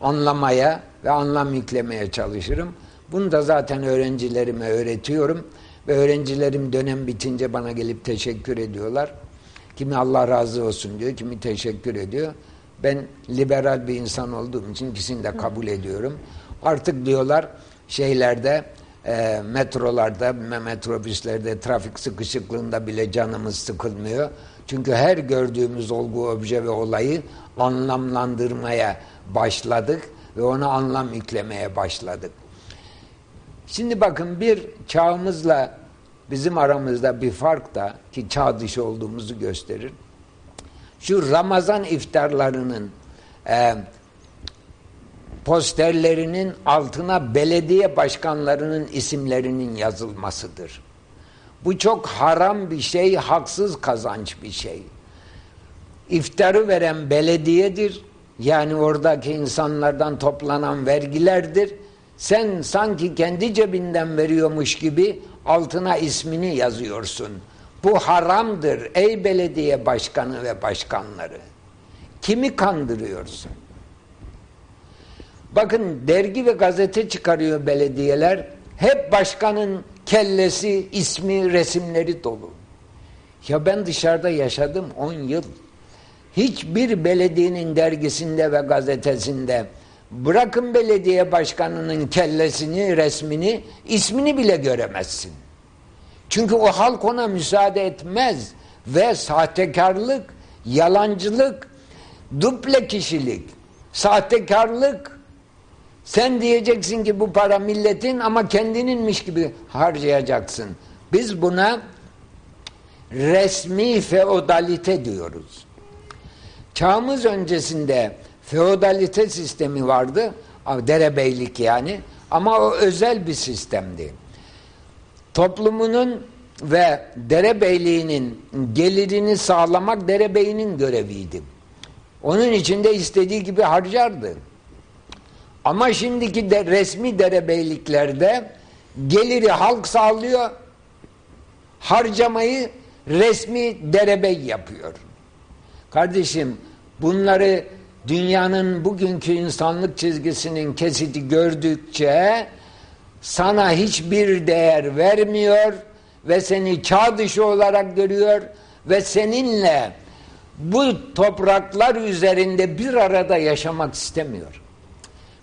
Anlamaya ve anlam yüklemeye çalışırım. Bunu da zaten öğrencilerime öğretiyorum. Ve öğrencilerim dönem bitince bana gelip teşekkür ediyorlar. Kimi Allah razı olsun diyor, kimi teşekkür ediyor. Ben liberal bir insan olduğum için ikisini de kabul ediyorum. Artık diyorlar şeylerde, e, metrolarda, metrobüslerde, trafik sıkışıklığında bile canımız sıkılmıyor. Çünkü her gördüğümüz olgu, obje ve olayı anlamlandırmaya başladık ve ona anlam yüklemeye başladık. Şimdi bakın bir çağımızla bizim aramızda bir fark da ki çağ dışı olduğumuzu gösterir. Şu Ramazan iftarlarının e, posterlerinin altına belediye başkanlarının isimlerinin yazılmasıdır. Bu çok haram bir şey, haksız kazanç bir şey. İftarı veren belediyedir. Yani oradaki insanlardan toplanan vergilerdir. Sen sanki kendi cebinden veriyormuş gibi altına ismini yazıyorsun. Bu haramdır ey belediye başkanı ve başkanları. Kimi kandırıyorsun? Bakın dergi ve gazete çıkarıyor belediyeler. Hep başkanın kellesi, ismi, resimleri dolu. Ya ben dışarıda yaşadım 10 yıl. Hiçbir belediyenin dergisinde ve gazetesinde bırakın belediye başkanının kellesini, resmini, ismini bile göremezsin. Çünkü o halk ona müsaade etmez ve sahtekarlık, yalancılık, duple kişilik, sahtekarlık. Sen diyeceksin ki bu para milletin ama kendininmiş gibi harcayacaksın. Biz buna resmi feodalite diyoruz. Çağımız öncesinde feodalite sistemi vardı, derebeylik yani ama o özel bir sistemdi toplumunun ve derebeyliğinin gelirini sağlamak derebeyinin göreviydi. Onun içinde istediği gibi harcardı. Ama şimdiki de resmi derebeyliklerde geliri halk sağlıyor, harcamayı resmi derebey yapıyor. Kardeşim bunları dünyanın bugünkü insanlık çizgisinin kesiti gördükçe sana hiçbir değer vermiyor ve seni çağ dışı olarak görüyor ve seninle bu topraklar üzerinde bir arada yaşamak istemiyor.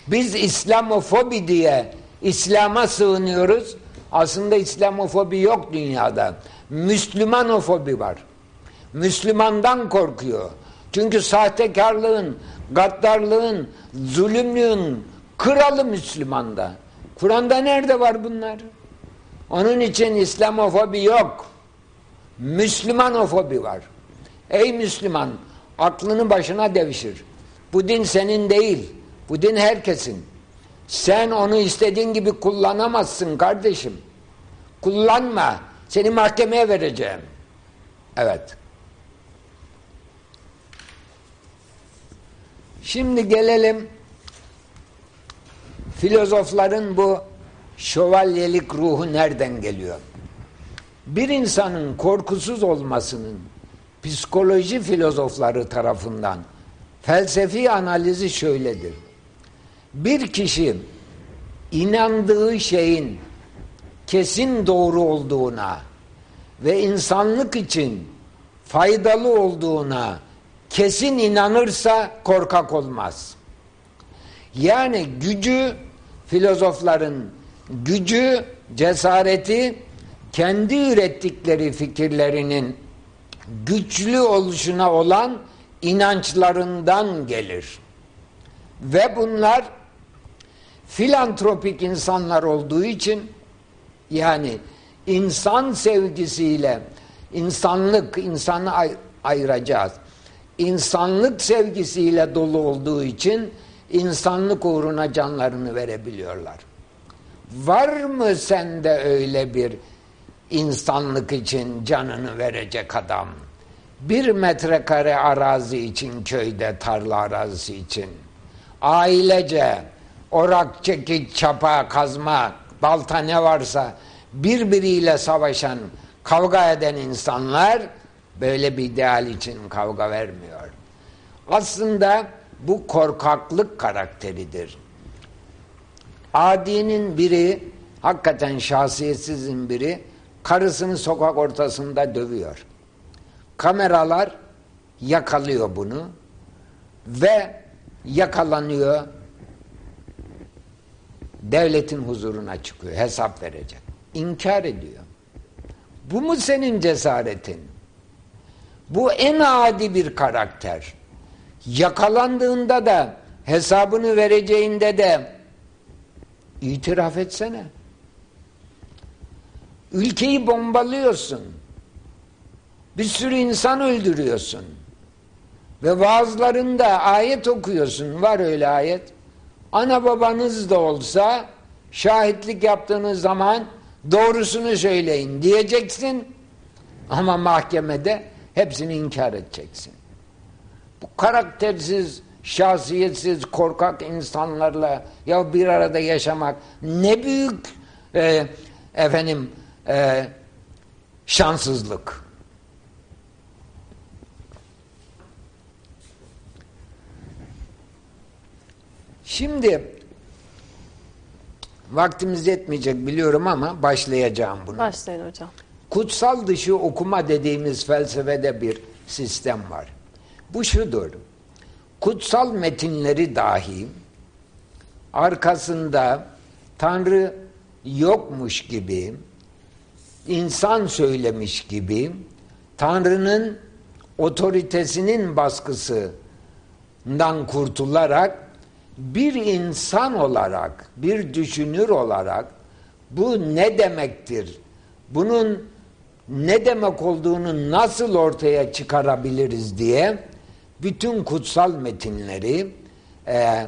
Biz İslamofobi diye İslam'a sığınıyoruz. Aslında İslamofobi yok dünyada. Müslümanofobi var. Müslümandan korkuyor. Çünkü sahtekarlığın, gaddarlığın, zulümlüğün kralı Müslümanda. Kur'an'da nerede var bunlar? Onun için İslamofobi yok. Müslümanofobi var. Ey Müslüman aklını başına devşir. Bu din senin değil. Bu din herkesin. Sen onu istediğin gibi kullanamazsın kardeşim. Kullanma. Seni mahkemeye vereceğim. Evet. Şimdi gelelim Filozofların bu şövalyelik ruhu nereden geliyor? Bir insanın korkusuz olmasının psikoloji filozofları tarafından felsefi analizi şöyledir. Bir kişi inandığı şeyin kesin doğru olduğuna ve insanlık için faydalı olduğuna kesin inanırsa korkak olmaz. Yani gücü filozofların gücü, cesareti kendi ürettikleri fikirlerinin güçlü oluşuna olan inançlarından gelir. Ve bunlar filantropik insanlar olduğu için yani insan sevgisiyle insanlık, insanı ay ayıracağız. insanlık sevgisiyle dolu olduğu için insanlık uğruna canlarını verebiliyorlar. Var mı sende öyle bir insanlık için canını verecek adam? Bir metrekare arazi için köyde tarla arazisi için ailece orak, çekiç, çapa, kazma, balta ne varsa birbiriyle savaşan, kavga eden insanlar böyle bir ideal için kavga vermiyor. Aslında bu korkaklık karakteridir. Adi'nin biri, hakikaten şahsiyetsizin biri, karısını sokak ortasında dövüyor. Kameralar yakalıyor bunu ve yakalanıyor, devletin huzuruna çıkıyor, hesap verecek. İnkar ediyor. Bu mu senin cesaretin? Bu en adi bir karakter. Yakalandığında da hesabını vereceğinde de itiraf etsene. Ülkeyi bombalıyorsun. Bir sürü insan öldürüyorsun. Ve vaazlarında ayet okuyorsun. Var öyle ayet. Ana babanız da olsa şahitlik yaptığınız zaman doğrusunu söyleyin diyeceksin. Ama mahkemede hepsini inkar edeceksin. Bu karaktersiz, şahsiyetsiz, korkak insanlarla ya bir arada yaşamak ne büyük e, efendim e, şanssızlık. Şimdi vaktimiz yetmeyecek biliyorum ama başlayacağım bunu. Başlayın hocam. Kutsal dışı okuma dediğimiz felsefede bir sistem var. Bu şudur. Kutsal metinleri dahi arkasında Tanrı yokmuş gibi, insan söylemiş gibi Tanrı'nın otoritesinin baskısından kurtularak bir insan olarak, bir düşünür olarak bu ne demektir? Bunun ne demek olduğunu nasıl ortaya çıkarabiliriz diye bütün kutsal metinleri e,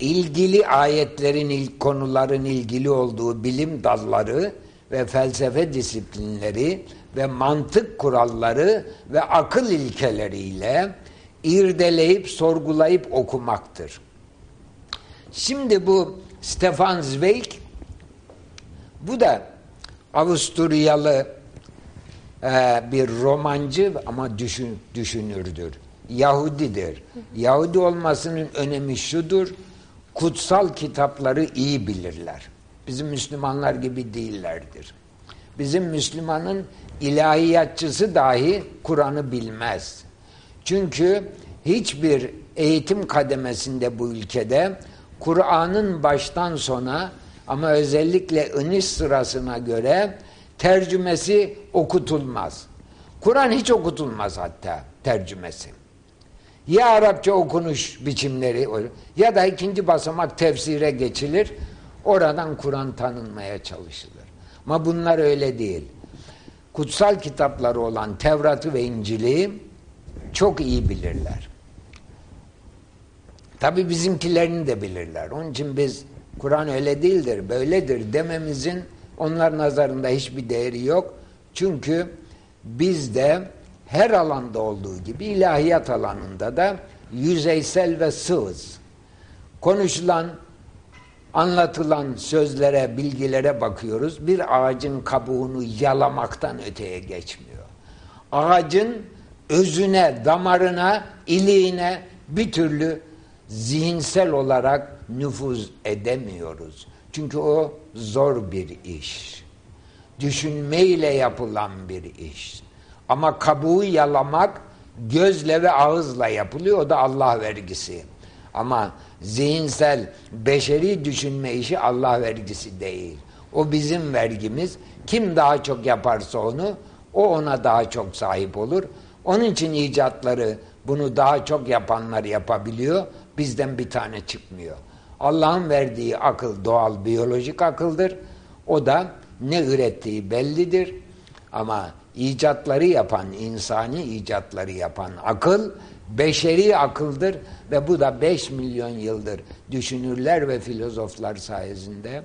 ilgili ayetlerin ilk konuların ilgili olduğu bilim dalları ve felsefe disiplinleri ve mantık kuralları ve akıl ilkeleriyle irdeleyip sorgulayıp okumaktır. Şimdi bu Stefan Zweig bu da Avusturyalı e, bir romancı ama düşün, düşünürdür. Yahudidir. Yahudi olmasının önemi şudur. Kutsal kitapları iyi bilirler. Bizim Müslümanlar gibi değillerdir. Bizim Müslümanın ilahiyatçısı dahi Kur'an'ı bilmez. Çünkü hiçbir eğitim kademesinde bu ülkede Kur'an'ın baştan sona ama özellikle iniş sırasına göre tercümesi okutulmaz. Kur'an hiç okutulmaz hatta tercümesi. Ya Arapça okunuş biçimleri ya da ikinci basamak tefsire geçilir. Oradan Kur'an tanınmaya çalışılır. Ama bunlar öyle değil. Kutsal kitapları olan Tevrat'ı ve İncil'i çok iyi bilirler. Tabi bizimkilerini de bilirler. Onun için biz Kur'an öyle değildir, böyledir dememizin onlar nazarında hiçbir değeri yok. Çünkü bizde her alanda olduğu gibi ilahiyat alanında da yüzeysel ve sığız. Konuşulan, anlatılan sözlere, bilgilere bakıyoruz. Bir ağacın kabuğunu yalamaktan öteye geçmiyor. Ağacın özüne, damarına, iliğine bir türlü zihinsel olarak nüfuz edemiyoruz. Çünkü o zor bir iş. Düşünmeyle yapılan bir iş. Ama kabuğu yalamak gözle ve ağızla yapılıyor. O da Allah vergisi. Ama zihinsel, beşeri düşünme işi Allah vergisi değil. O bizim vergimiz. Kim daha çok yaparsa onu, o ona daha çok sahip olur. Onun için icatları bunu daha çok yapanlar yapabiliyor. Bizden bir tane çıkmıyor. Allah'ın verdiği akıl doğal biyolojik akıldır. O da ne ürettiği bellidir. Ama icatları yapan, insani icatları yapan akıl beşeri akıldır ve bu da 5 milyon yıldır düşünürler ve filozoflar sayesinde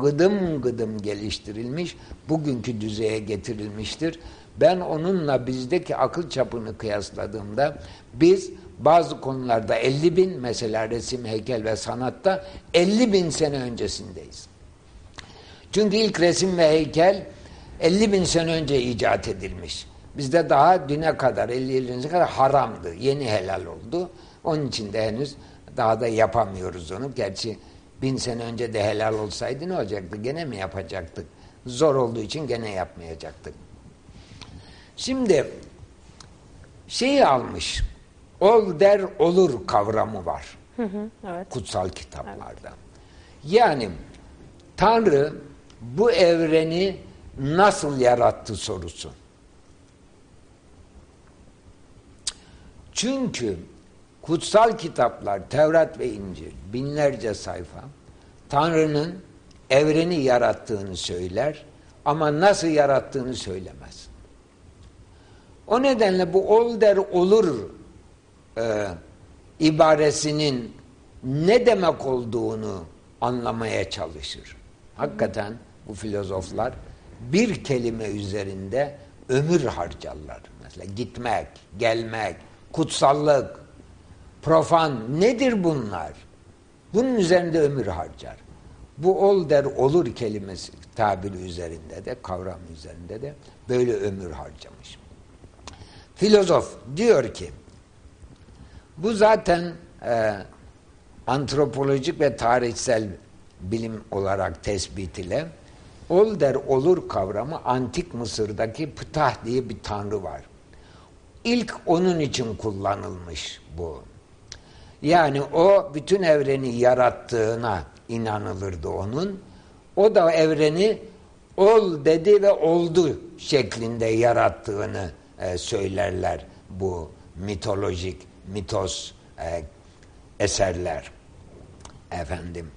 gıdım gıdım geliştirilmiş, bugünkü düzeye getirilmiştir. Ben onunla bizdeki akıl çapını kıyasladığımda biz bazı konularda 50 bin mesela resim, heykel ve sanatta 50 bin sene öncesindeyiz. Çünkü ilk resim ve heykel 50 bin sene önce icat edilmiş. Bizde daha düne kadar 50 yıl önce kadar haramdı. Yeni helal oldu. Onun için de henüz daha da yapamıyoruz onu. Gerçi bin sene önce de helal olsaydı ne olacaktı? Gene mi yapacaktık? Zor olduğu için gene yapmayacaktık. Şimdi şeyi almış. Ol der olur kavramı var. Hı hı, evet. Kutsal kitaplarda. Yani Tanrı bu evreni nasıl yarattı sorusu. Çünkü kutsal kitaplar, Tevrat ve İncil binlerce sayfa Tanrı'nın evreni yarattığını söyler ama nasıl yarattığını söylemez. O nedenle bu ol der olur e, ibaresinin ne demek olduğunu anlamaya çalışır. Hakikaten bu filozoflar bir kelime üzerinde ömür harcarlar. Mesela gitmek, gelmek, kutsallık, profan nedir bunlar? Bunun üzerinde ömür harcar. Bu ol der olur kelimesi tabiri üzerinde de kavram üzerinde de böyle ömür harcamış. Filozof diyor ki bu zaten e, antropolojik ve tarihsel bilim olarak tespit ile ol der olur kavramı antik Mısır'daki Ptah diye bir tanrı var. İlk onun için kullanılmış bu. Yani o bütün evreni yarattığına inanılırdı onun. O da evreni ol dedi ve oldu şeklinde yarattığını e, söylerler bu mitolojik, mitos e, eserler. Efendim.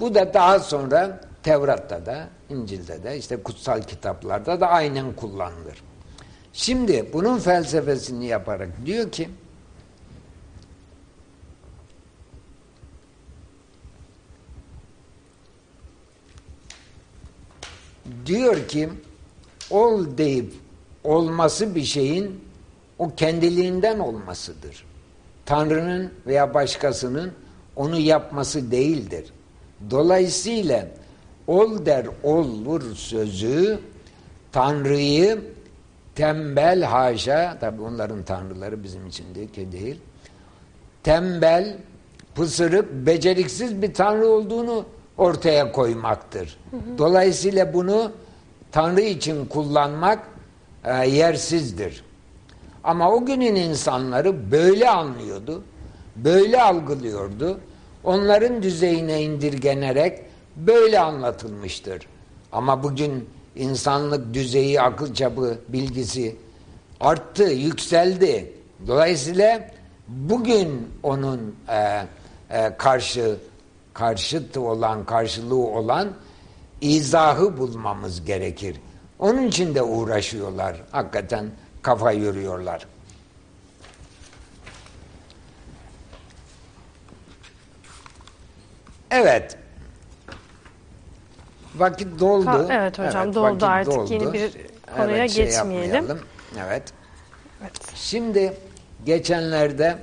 Bu da daha sonra Tevrat'ta da, İncil'de de, işte kutsal kitaplarda da aynen kullanılır. Şimdi bunun felsefesini yaparak diyor ki diyor ki ol deyip olması bir şeyin o kendiliğinden olmasıdır. Tanrı'nın veya başkasının onu yapması değildir. Dolayısıyla ol der olur sözü Tanrı'yı tembel haşa, tabi onların tanrıları bizim için değil, değil tembel, pısırık, beceriksiz bir tanrı olduğunu ortaya koymaktır. Dolayısıyla bunu tanrı için kullanmak e, yersizdir. Ama o günün insanları böyle anlıyordu, böyle algılıyordu. Onların düzeyine indirgenerek böyle anlatılmıştır. Ama bugün insanlık düzeyi, akıl çapı, bilgisi arttı, yükseldi. Dolayısıyla bugün onun e, e, karşı karşıtı olan, karşılığı olan izahı bulmamız gerekir. Onun için de uğraşıyorlar. Hakikaten kafa yoruyorlar. Evet. Vakit doldu. Ha, evet hocam evet, doldu artık doldu. yeni bir konuya evet, şey geçmeyelim. Evet. evet. Şimdi geçenlerde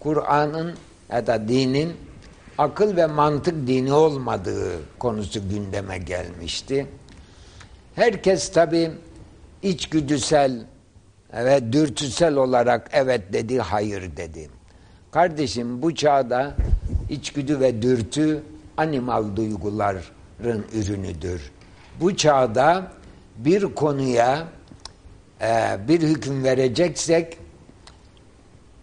Kur'an'ın ya da dinin akıl ve mantık dini olmadığı konusu gündeme gelmişti. Herkes tabi içgüdüsel ve dürtüsel olarak evet dedi, hayır dedi. Kardeşim bu çağda içgüdü ve dürtü animal duyguların ürünüdür. Bu çağda bir konuya e, bir hüküm vereceksek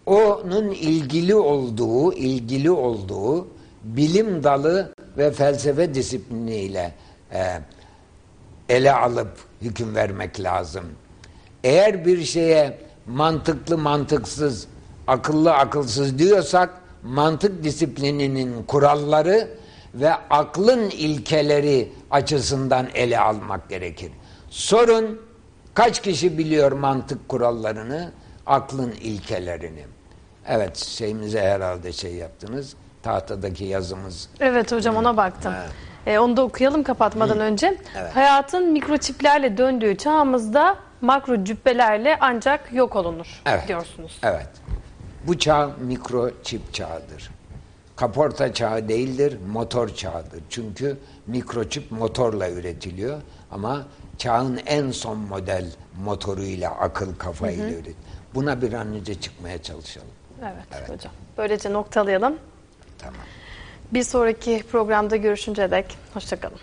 onun ilgili olduğu, ilgili olduğu bilim dalı ve felsefe disipliniyle e, ele alıp hüküm vermek lazım. Eğer bir şeye mantıklı mantıksız, akıllı akılsız diyorsak mantık disiplininin kuralları ve aklın ilkeleri açısından ele almak gerekir. Sorun Kaç kişi biliyor mantık kurallarını, aklın ilkelerini? Evet, şeyimize herhalde şey yaptınız. Tahtadaki yazımız. Evet hocam ona baktım. E, onu da okuyalım kapatmadan önce. Evet. Hayatın mikroçiplerle döndüğü çağımızda makro cübbelerle ancak yok olunur Evet. diyorsunuz. Evet. Bu çağ mikroçip çağıdır. Kaporta çağı değildir, motor çağıdır. Çünkü mikroçip motorla üretiliyor ama çağın en son model motoruyla, akıl kafayla üret. Buna bir an önce çıkmaya çalışalım. Evet, hocam. Böylece noktalayalım. Tamam. Bir sonraki programda görüşünceye dek hoşçakalın.